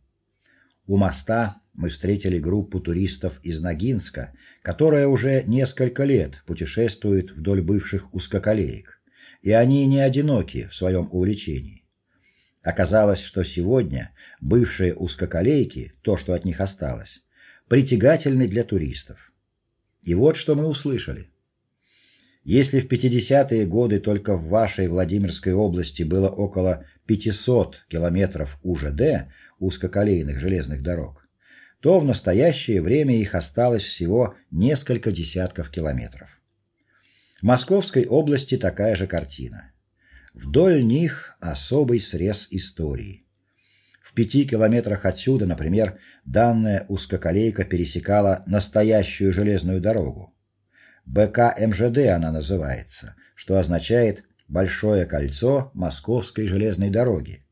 A: У моста мы встретили группу туристов из Ногинска, которая уже несколько лет путешествует вдоль бывших узкоколеек, и они не одиноки в своем увлечении. Оказалось, что сегодня бывшие узкоколейки, то, что от них осталось, притягательны для туристов. И вот что мы услышали. Если в 50-е годы только в вашей Владимирской области было около 500 километров УЖД, узкоколейных железных дорог, то в настоящее время их осталось всего несколько десятков километров. В Московской области такая же картина. Вдоль них особый срез истории. В пяти километрах отсюда, например, данная узкоколейка пересекала настоящую железную дорогу. БК МЖД она называется, что означает Большое кольцо Московской железной дороги.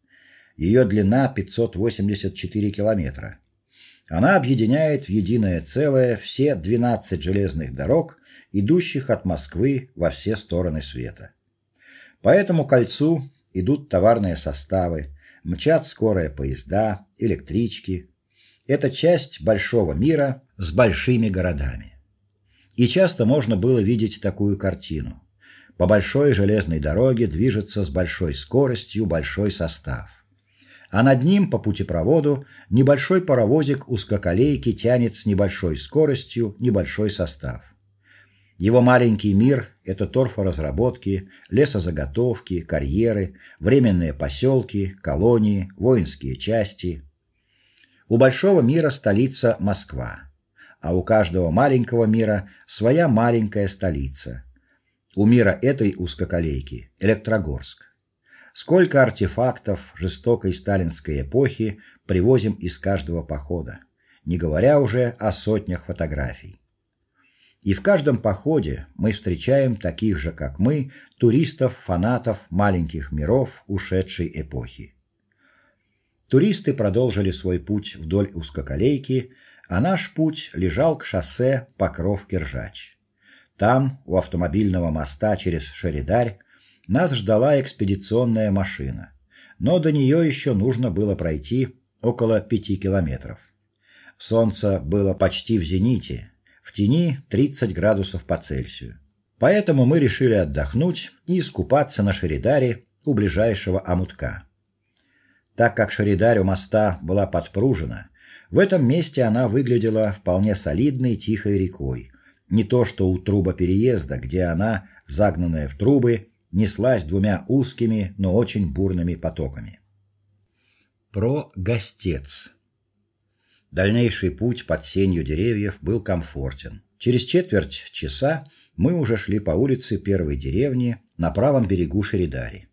A: Ее длина 584 километра. Она объединяет в единое целое все 12 железных дорог, идущих от Москвы во все стороны света. По этому кольцу идут товарные составы, мчат скорые поезда, электрички. Это часть большого мира с большими городами. И часто можно было видеть такую картину. По большой железной дороге движется с большой скоростью большой состав а над ним по путепроводу небольшой паровозик узкоколейки тянет с небольшой скоростью небольшой состав. Его маленький мир это торфоразработки, лесозаготовки, карьеры, временные поселки, колонии, воинские части. У большого мира столица Москва, а у каждого маленького мира своя маленькая столица. У мира этой узкоколейки Электрогорск. Сколько артефактов жестокой сталинской эпохи привозим из каждого похода, не говоря уже о сотнях фотографий. И в каждом походе мы встречаем таких же, как мы, туристов-фанатов маленьких миров ушедшей эпохи. Туристы продолжили свой путь вдоль узкоколейки, а наш путь лежал к шоссе Покров-Киржач. Там, у автомобильного моста через Шеридарь, нас ждала экспедиционная машина, но до нее еще нужно было пройти около пяти километров. Солнце было почти в зените, тени 30 градусов по Цельсию. Поэтому мы решили отдохнуть и искупаться на Шеридаре у ближайшего омутка. Так как Шеридарь у моста была подпружена, в этом месте она выглядела вполне солидной тихой рекой, не то что у трубопереезда, где она, загнанная в трубы, неслась двумя узкими, но очень бурными потоками. Про Гостец. Дальнейший путь под сенью деревьев был комфортен. Через четверть часа мы уже шли по улице первой деревни на правом берегу Шеридари.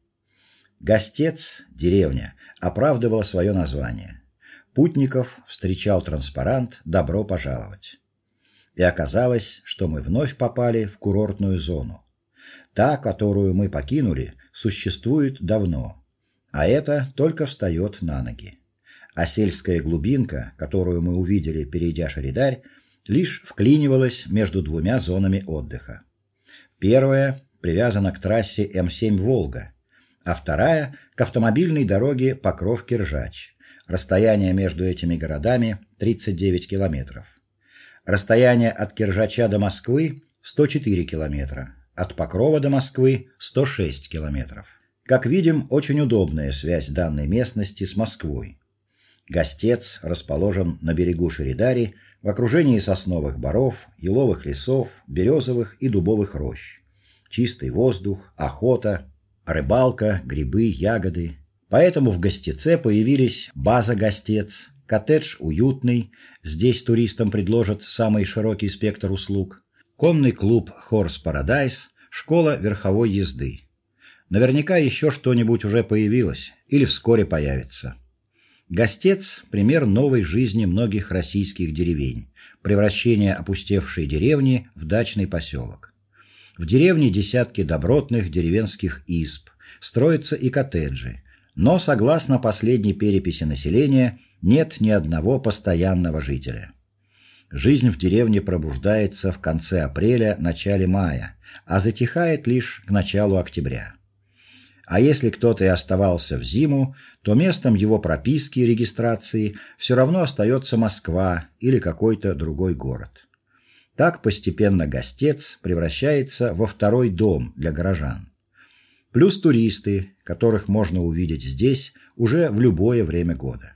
A: Гостец, деревня, оправдывала свое название. Путников встречал транспарант «Добро пожаловать». И оказалось, что мы вновь попали в курортную зону. Та, которую мы покинули, существует давно, а это только встает на ноги. А сельская глубинка, которую мы увидели, перейдя Шеридарь, лишь вклинивалась между двумя зонами отдыха. Первая привязана к трассе М7 Волга, а вторая к автомобильной дороге Покров-Киржач. Расстояние между этими городами 39 километров. Расстояние от Киржача до Москвы 104 километра, от Покрова до Москвы 106 километров. Как видим, очень удобная связь данной местности с Москвой. Гостец расположен на берегу Шеридари в окружении сосновых боров, еловых лесов, березовых и дубовых рощ. Чистый воздух, охота, рыбалка, грибы, ягоды. Поэтому в Гостеце появились база Гостец, коттедж уютный, здесь туристам предложат самый широкий спектр услуг, конный клуб Horse Paradise, школа верховой езды. Наверняка еще что-нибудь уже появилось или вскоре появится. Гостец пример новой жизни многих российских деревень, превращение опустевшей деревни в дачный поселок. В деревне десятки добротных деревенских изб, строятся и коттеджи, но согласно последней переписи населения нет ни одного постоянного жителя. Жизнь в деревне пробуждается в конце апреля, начале мая, а затихает лишь к началу октября. А если кто-то и оставался в зиму, то местом его прописки и регистрации все равно остается Москва или какой-то другой город. Так постепенно гостец превращается во второй дом для горожан. Плюс туристы, которых можно увидеть здесь уже в любое время года.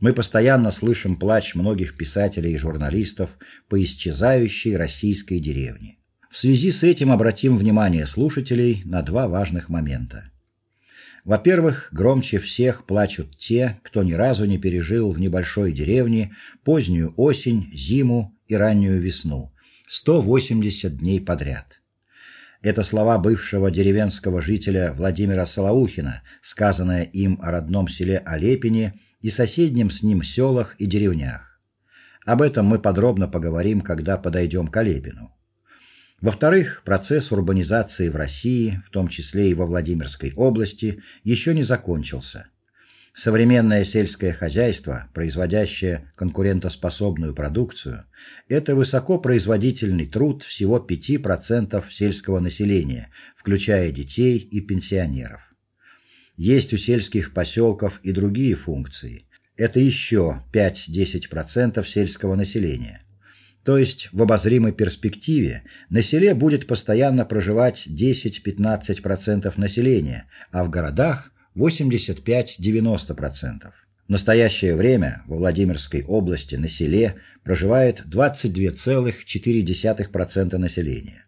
A: Мы постоянно слышим плач многих писателей и журналистов по исчезающей российской деревне. В связи с этим обратим внимание слушателей на два важных момента. Во-первых, громче всех плачут те, кто ни разу не пережил в небольшой деревне позднюю осень, зиму и раннюю весну 180 дней подряд. Это слова бывшего деревенского жителя Владимира Солоухина, сказанные им о родном селе Олепине и соседнем с ним селах и деревнях. Об этом мы подробно поговорим, когда подойдем к Олепину. Во-вторых, процесс урбанизации в России, в том числе и во Владимирской области, еще не закончился. Современное сельское хозяйство, производящее конкурентоспособную продукцию, это высокопроизводительный труд всего 5% сельского населения, включая детей и пенсионеров. Есть у сельских поселков и другие функции. Это еще 5-10% сельского населения. То есть в обозримой перспективе на селе будет постоянно проживать 10-15% населения, а в городах 85-90%. В настоящее время во Владимирской области на селе проживает 22,4% населения.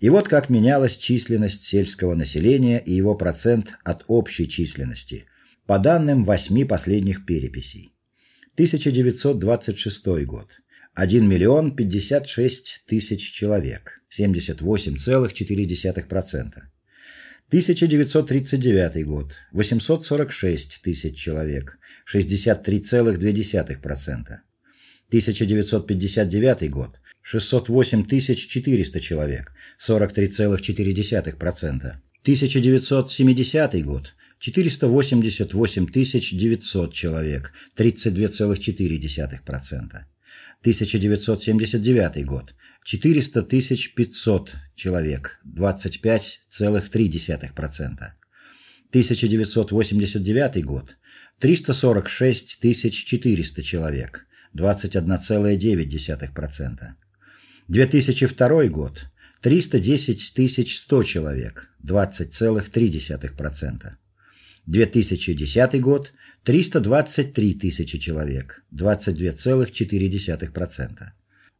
A: И вот как менялась численность сельского населения и его процент от общей численности по данным восьми последних переписей. 1926 год. 1 миллион 56 тысяч человек, 78,4%. 1939 год 846 тысяч человек, 63,2%. 1959 год 608 400 человек, 43,4%. 1970 год 488 900 человек, 32,4%. 1979 год. 400 500 человек, 25,3%. 1989 год. 346 400 человек, 21,9%. 2002 год. 310 100 человек, 20,3%. 2010 год 323 тысячи человек, 22,4%.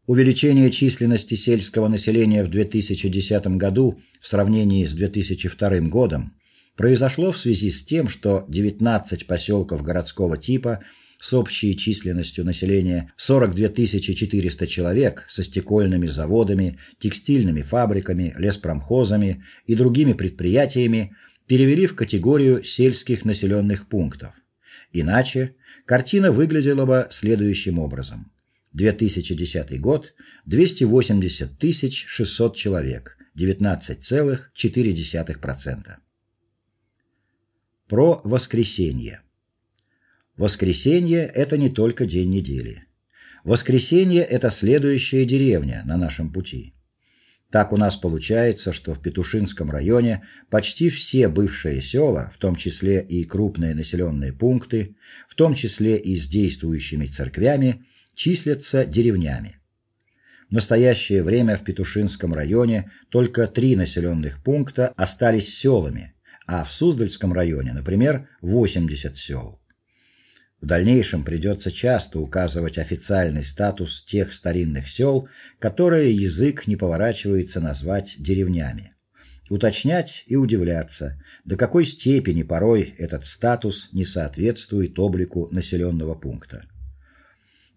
A: Увеличение численности сельского населения в 2010 году в сравнении с 2002 годом произошло в связи с тем, что 19 поселков городского типа с общей численностью населения 42 400 человек со стекольными заводами, текстильными фабриками, леспромхозами и другими предприятиями перевели в категорию сельских населенных пунктов. Иначе картина выглядела бы следующим образом: 2010 год 280 600 человек, 19,4%. Про воскресенье. Воскресенье это не только день недели. Воскресенье это следующая деревня на нашем пути. Так у нас получается, что в Петушинском районе почти все бывшие села, в том числе и крупные населенные пункты, в том числе и с действующими церквями, числятся деревнями. В настоящее время в Петушинском районе только три населенных пункта остались селами, а в Суздальском районе, например, 80 сел. В дальнейшем придется часто указывать официальный статус тех старинных сел, которые язык не поворачивается назвать деревнями. Уточнять и удивляться, до какой степени порой этот статус не соответствует облику населенного пункта.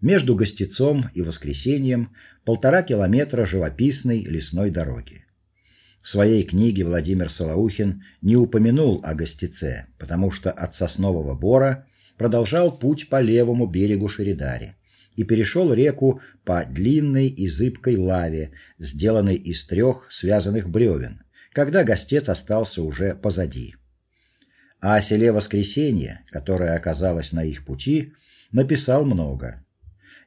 A: Между Гостецом и Воскресеньем полтора километра живописной лесной дороги. В своей книге Владимир Солоухин не упомянул о Гостеце, потому что от Соснового бора продолжал путь по левому берегу Шеридари и перешел реку по длинной и зыбкой лаве, сделанной из трех связанных бревен, когда гостец остался уже позади. А о селе Воскресенье, которое оказалось на их пути, написал много.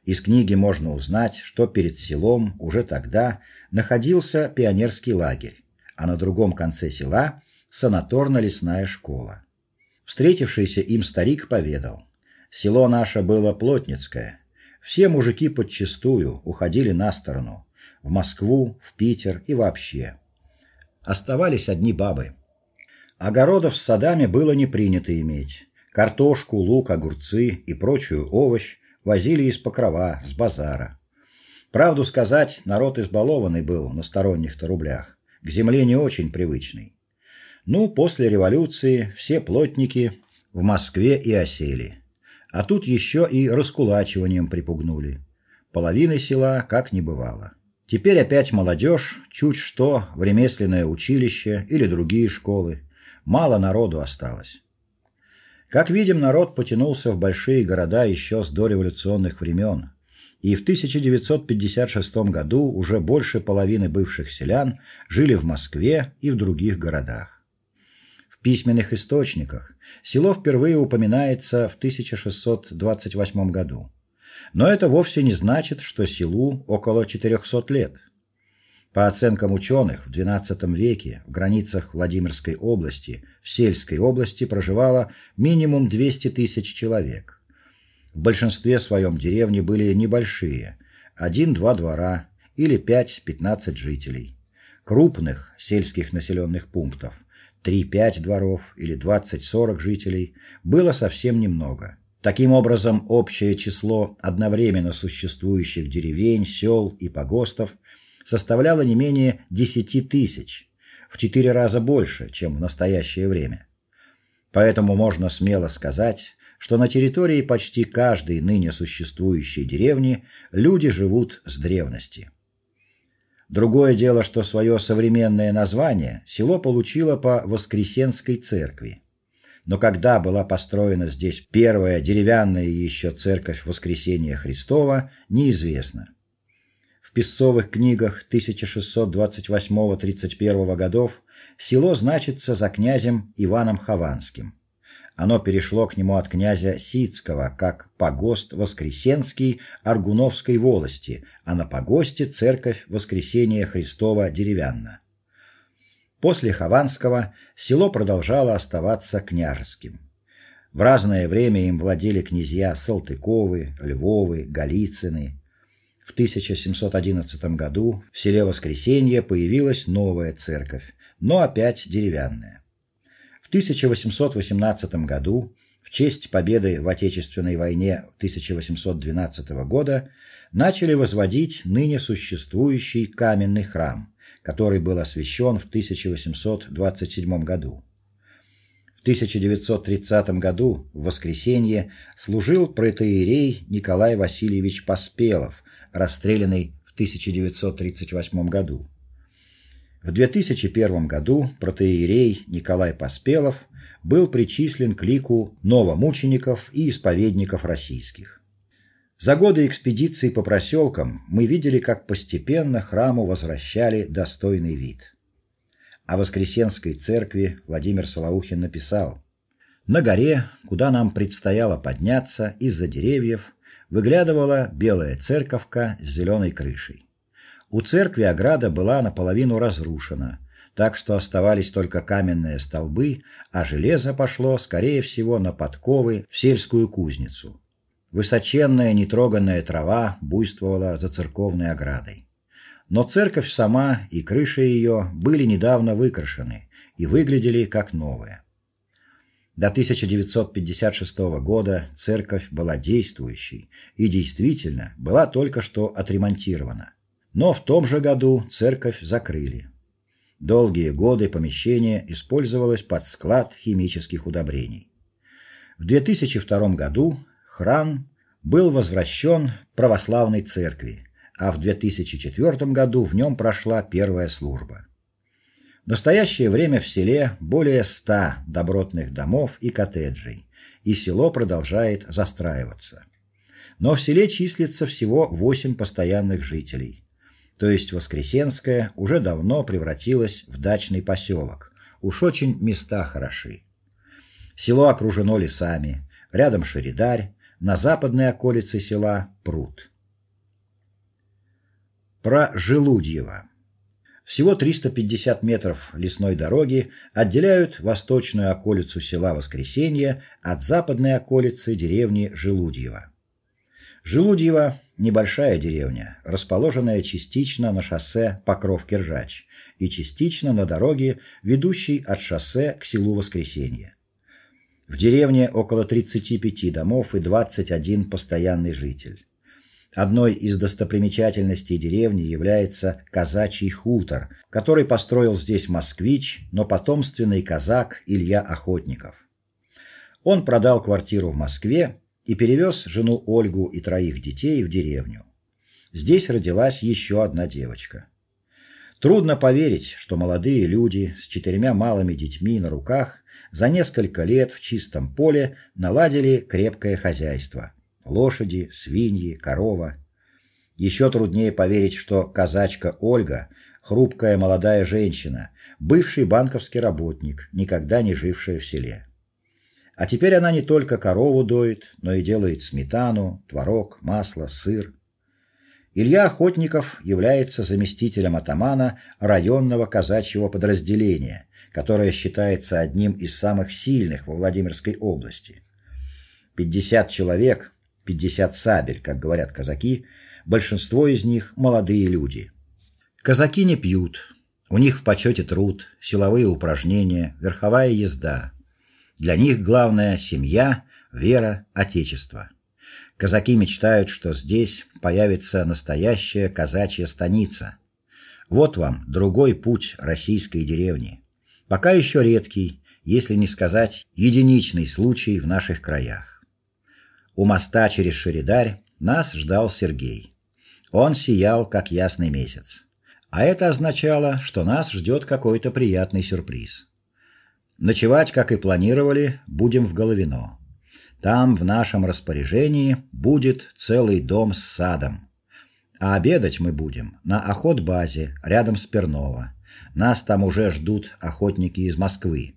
A: Из книги можно узнать, что перед селом уже тогда находился пионерский лагерь, а на другом конце села санаторно-лесная школа. Встретившийся им старик поведал: село наше было плотницкое. Все мужики подчистую уходили на сторону, в Москву, в Питер и вообще. Оставались одни бабы. Огородов с садами было не принято иметь. Картошку, лук, огурцы и прочую овощ возили из Покрова, с базара. Правду сказать, народ избалованный был на сторонних-то рублях, к земле не очень привычный. Ну, после революции все плотники в Москве и осели. А тут еще и раскулачиванием припугнули. Половины села как не бывало. Теперь опять молодежь, чуть что в ремесленное училище или другие школы. Мало народу осталось. Как видим, народ потянулся в большие города еще с дореволюционных времен, и в 1956 году уже больше половины бывших селян жили в Москве и в других городах. Письменных источниках село впервые упоминается в 1628 году. Но это вовсе не значит, что селу около 400 лет. По оценкам ученых, в XII веке в границах Владимирской области, в сельской области проживало минимум 200 тысяч человек. В большинстве своем деревни были небольшие, один-два двора или 5-15 жителей. Крупных сельских населенных пунктов 3-5 дворов или 20-40 жителей было совсем немного. Таким образом, общее число одновременно существующих деревень, сел и погостов составляло не менее 10 тысяч, в четыре раза больше, чем в настоящее время. Поэтому можно смело сказать, что на территории почти каждой ныне существующей деревни люди живут с древности. Другое дело, что свое современное название село получило по Воскресенской церкви. Но когда была построена здесь первая деревянная еще церковь Воскресения Христова, неизвестно. В песцовых книгах 1628-31 годов село значится за князем Иваном Хованским. Оно перешло к нему от князя Сицкого как погост Воскресенский Аргуновской волости, а на погосте церковь Воскресения Христова деревянна. После Хованского село продолжало оставаться княжеским. В разное время им владели князья Салтыковы, Львовы, Голицыны, в 1711 году в селе Воскресенье появилась новая церковь, но опять деревянная. В 1818 году в честь победы в Отечественной войне 1812 года начали возводить ныне существующий каменный храм, который был освящен в 1827 году. В 1930 году в воскресенье служил протоиерей Николай Васильевич Поспелов, расстрелянный в 1938 году. В 2001 году протоиерей Николай Поспелов был причислен к лику новомучеников и исповедников российских. За годы экспедиции по проселкам мы видели, как постепенно храму возвращали достойный вид. О Воскресенской церкви Владимир Солоухин написал: На горе, куда нам предстояло подняться из-за деревьев, выглядывала белая церковка с зеленой крышей. У церкви ограда была наполовину разрушена, так что оставались только каменные столбы, а железо пошло, скорее всего, на подковы в сельскую кузницу. Высоченная нетроганная трава буйствовала за церковной оградой. Но церковь сама и крыша ее были недавно выкрашены и выглядели как новые. До 1956 года церковь была действующей и действительно была только что отремонтирована. Но в том же году церковь закрыли. Долгие годы помещение использовалось под склад химических удобрений. В 2002 году храм был возвращен православной церкви, а в 2004 году в нем прошла первая служба. В настоящее время в селе более ста добротных домов и коттеджей, и село продолжает застраиваться. Но в селе числится всего 8 постоянных жителей. То есть Воскресенское уже давно превратилось в дачный поселок. Уж очень места хороши. Село окружено лесами, рядом Шеридарь, на западной околице села пруд. Про Желудьево. Всего 350 метров лесной дороги отделяют восточную околицу села Воскресенье от западной околицы деревни Желудьево. Желудьево небольшая деревня, расположенная частично на шоссе Покров-Киржач и частично на дороге, ведущей от шоссе к селу Воскресенье. В деревне около 35 домов и 21 постоянный житель. Одной из достопримечательностей деревни является казачий хутор, который построил здесь москвич, но потомственный казак Илья Охотников. Он продал квартиру в Москве и перевез жену Ольгу и троих детей в деревню. Здесь родилась еще одна девочка. Трудно поверить, что молодые люди с четырьмя малыми детьми на руках за несколько лет в чистом поле наладили крепкое хозяйство лошади, свиньи, корова. Еще труднее поверить, что казачка Ольга, хрупкая молодая женщина, бывший банковский работник, никогда не жившая в селе. А теперь она не только корову доит, но и делает сметану, творог, масло, сыр. Илья Охотников является заместителем атамана районного казачьего подразделения, которое считается одним из самых сильных во Владимирской области. 50 человек 50 сабель, как говорят казаки, большинство из них молодые люди. Казаки не пьют. У них в почете труд, силовые упражнения, верховая езда. Для них главное семья, вера, отечество. Казаки мечтают, что здесь появится настоящая казачья станица. Вот вам другой путь российской деревни. Пока еще редкий, если не сказать единичный случай в наших краях. У моста через Шеридарь нас ждал Сергей. Он сиял как ясный месяц. А это означало, что нас ждет какой-то приятный сюрприз. Ночевать, как и планировали, будем в Головино. Там в нашем распоряжении будет целый дом с садом. А обедать мы будем на охотбазе рядом с Перново. Нас там уже ждут охотники из Москвы.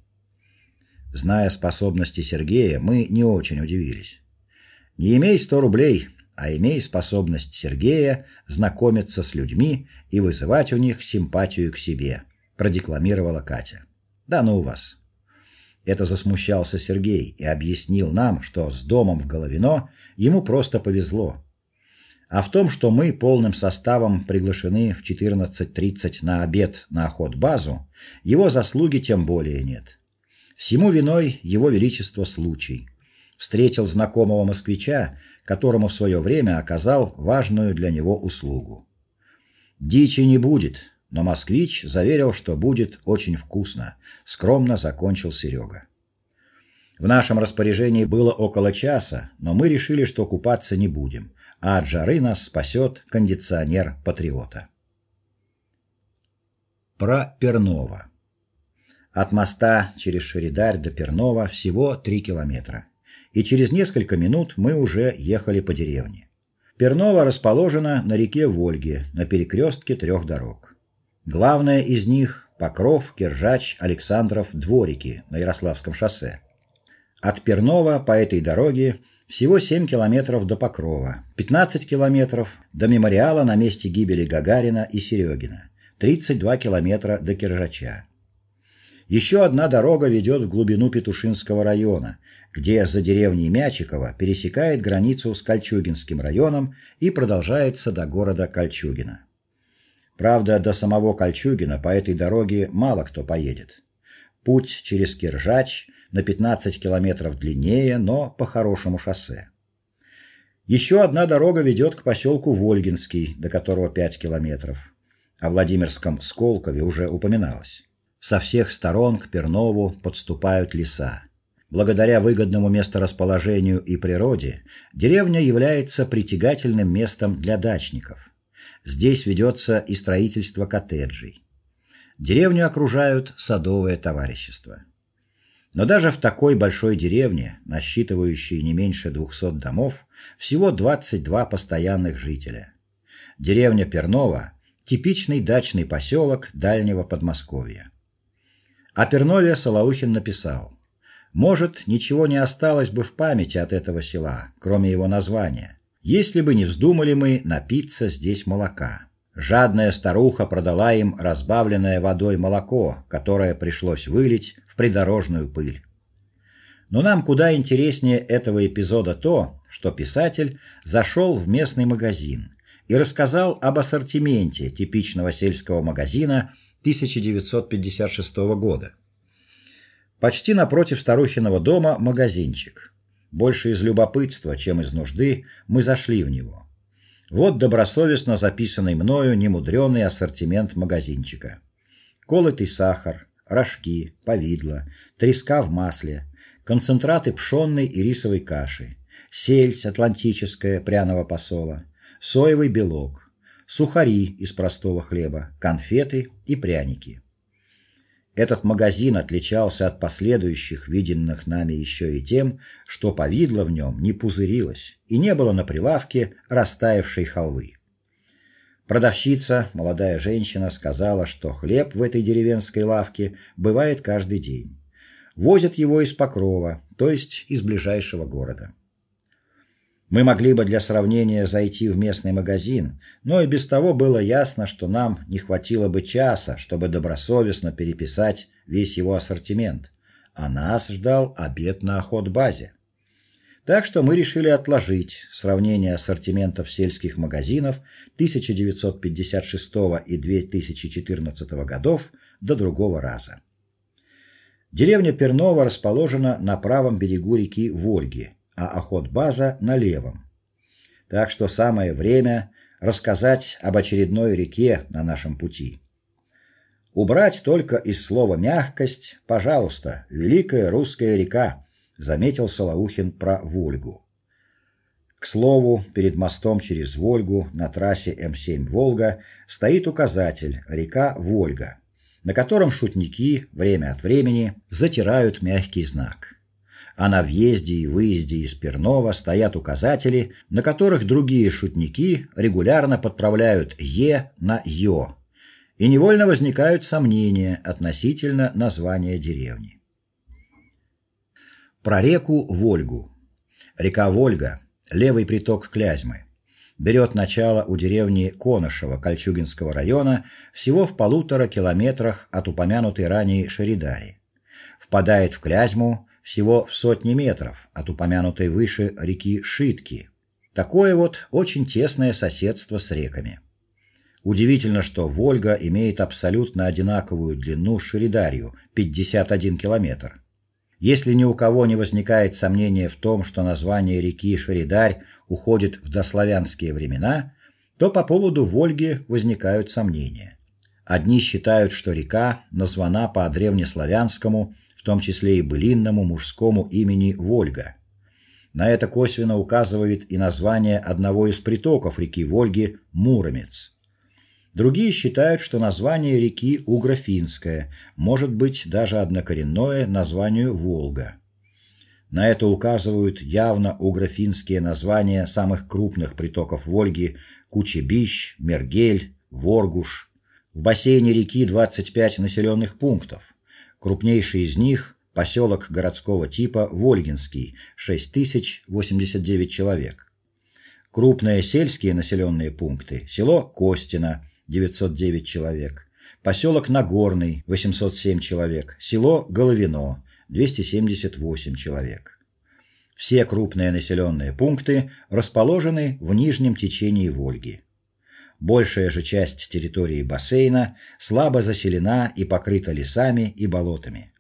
A: Зная способности Сергея, мы не очень удивились. Не имей 100 рублей, а имей способность Сергея знакомиться с людьми и вызывать у них симпатию к себе, продекламировала Катя. Да ну вас. Это засмущался Сергей и объяснил нам, что с домом в Головино ему просто повезло. А в том, что мы полным составом приглашены в 14:30 на обед на охотбазу, его заслуги тем более нет. Всему виной его величество случай встретил знакомого москвича, которому в свое время оказал важную для него услугу. Дичи не будет, но москвич заверил, что будет очень вкусно, скромно закончил Серега. В нашем распоряжении было около часа, но мы решили, что купаться не будем, а от жары нас спасет кондиционер Патриота. Про Пернова. От моста через Шеридарь до Пернова всего 3 километра и через несколько минут мы уже ехали по деревне. Перново расположена на реке Вольге, на перекрестке трех дорог. Главная из них Покров, Киржач, Александров, Дворики на Ярославском шоссе. От Пернова по этой дороге всего 7 километров до Покрова, 15 километров до мемориала на месте гибели Гагарина и Серегина, 32 километра до Киржача. Еще одна дорога ведет в глубину Петушинского района, где за деревней Мячиково пересекает границу с Кольчугинским районом и продолжается до города Кольчугино. Правда, до самого Кольчугина по этой дороге мало кто поедет. Путь через Киржач на 15 километров длиннее, но по хорошему шоссе. Еще одна дорога ведет к поселку Вольгинский, до которого 5 километров. О Владимирском Сколкове уже упоминалось. Со всех сторон к Пернову подступают леса. Благодаря выгодному месторасположению и природе деревня является притягательным местом для дачников. Здесь ведется и строительство коттеджей. Деревню окружают садовое товарищество. Но даже в такой большой деревне, насчитывающей не меньше 200 домов, всего 22 постоянных жителя. Деревня Пернова типичный дачный поселок дальнего Подмосковья. О Пернове Солоухин написал: может, ничего не осталось бы в памяти от этого села, кроме его названия, если бы не вздумали мы напиться здесь молока. Жадная старуха продала им разбавленное водой молоко, которое пришлось вылить в придорожную пыль. Но нам куда интереснее этого эпизода то, что писатель зашел в местный магазин и рассказал об ассортименте типичного сельского магазина 1956 года. Почти напротив старухиного дома магазинчик. Больше из любопытства, чем из нужды, мы зашли в него. Вот добросовестно записанный мною немудрёный ассортимент магазинчика. Колотый сахар, рожки, повидло, треска в масле, концентраты пшённой и рисовой каши, сельдь атлантическая пряного посола, соевый белок, сухари из простого хлеба, конфеты и пряники. Этот магазин отличался от последующих, виденных нами еще и тем, что повидло в нем не пузырилось и не было на прилавке растаявшей халвы. Продавщица, молодая женщина, сказала, что хлеб в этой деревенской лавке бывает каждый день. Возят его из Покрова, то есть из ближайшего города. Мы могли бы для сравнения зайти в местный магазин, но и без того было ясно, что нам не хватило бы часа, чтобы добросовестно переписать весь его ассортимент, а нас ждал обед на охотбазе. Так что мы решили отложить сравнение ассортиментов сельских магазинов 1956 и 2014 годов до другого раза. Деревня Перново расположена на правом берегу реки Вольги, а охотбаза на левом. Так что самое время рассказать об очередной реке на нашем пути. Убрать только из слова мягкость, пожалуйста, великая русская река, заметил Солоухин про Волгу. К слову, перед мостом через Волгу на трассе М7 Волга стоит указатель река Волга, на котором шутники время от времени затирают мягкий знак а на въезде и выезде из Пернова стоят указатели, на которых другие шутники регулярно подправляют е на ё. И невольно возникают сомнения относительно названия деревни. Про реку Вольгу. Река Вольга левый приток Клязьмы берет начало у деревни Конышево Кольчугинского района всего в полутора километрах от упомянутой ранее Шеридари. Впадает в Клязьму всего в сотни метров от упомянутой выше реки Шитки. Такое вот очень тесное соседство с реками. Удивительно, что Волга имеет абсолютно одинаковую длину с Шеридарью 51 километр. Если ни у кого не возникает сомнения в том, что название реки Шеридарь уходит в дославянские времена, то по поводу Волги возникают сомнения. Одни считают, что река названа по древнеславянскому том числе и былинному мужскому имени Вольга. На это косвенно указывает и название одного из притоков реки Вольги Муромец. Другие считают, что название реки угрофинское, может быть даже однокоренное названию Волга. На это указывают явно угрофинские названия самых крупных притоков Волги: Кучебищ, Мергель, Воргуш. В бассейне реки 25 населенных пунктов. Крупнейший из них поселок городского типа Вольгинский 6089 человек. Крупные сельские населенные пункты: село Костино 909 человек, поселок Нагорный 807 человек, село Головино 278 человек. Все крупные населенные пункты расположены в нижнем течении Волги. Большая же часть территории бассейна слабо заселена и покрыта лесами и болотами.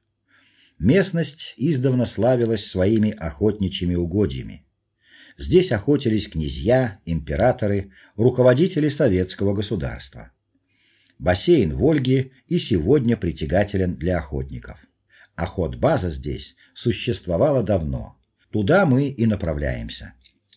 A: Местность издавна славилась своими охотничьими угодьями. Здесь охотились князья, императоры, руководители советского государства. Бассейн Волги и сегодня притягателен для охотников. Охотбаза здесь существовала давно. Туда мы и направляемся.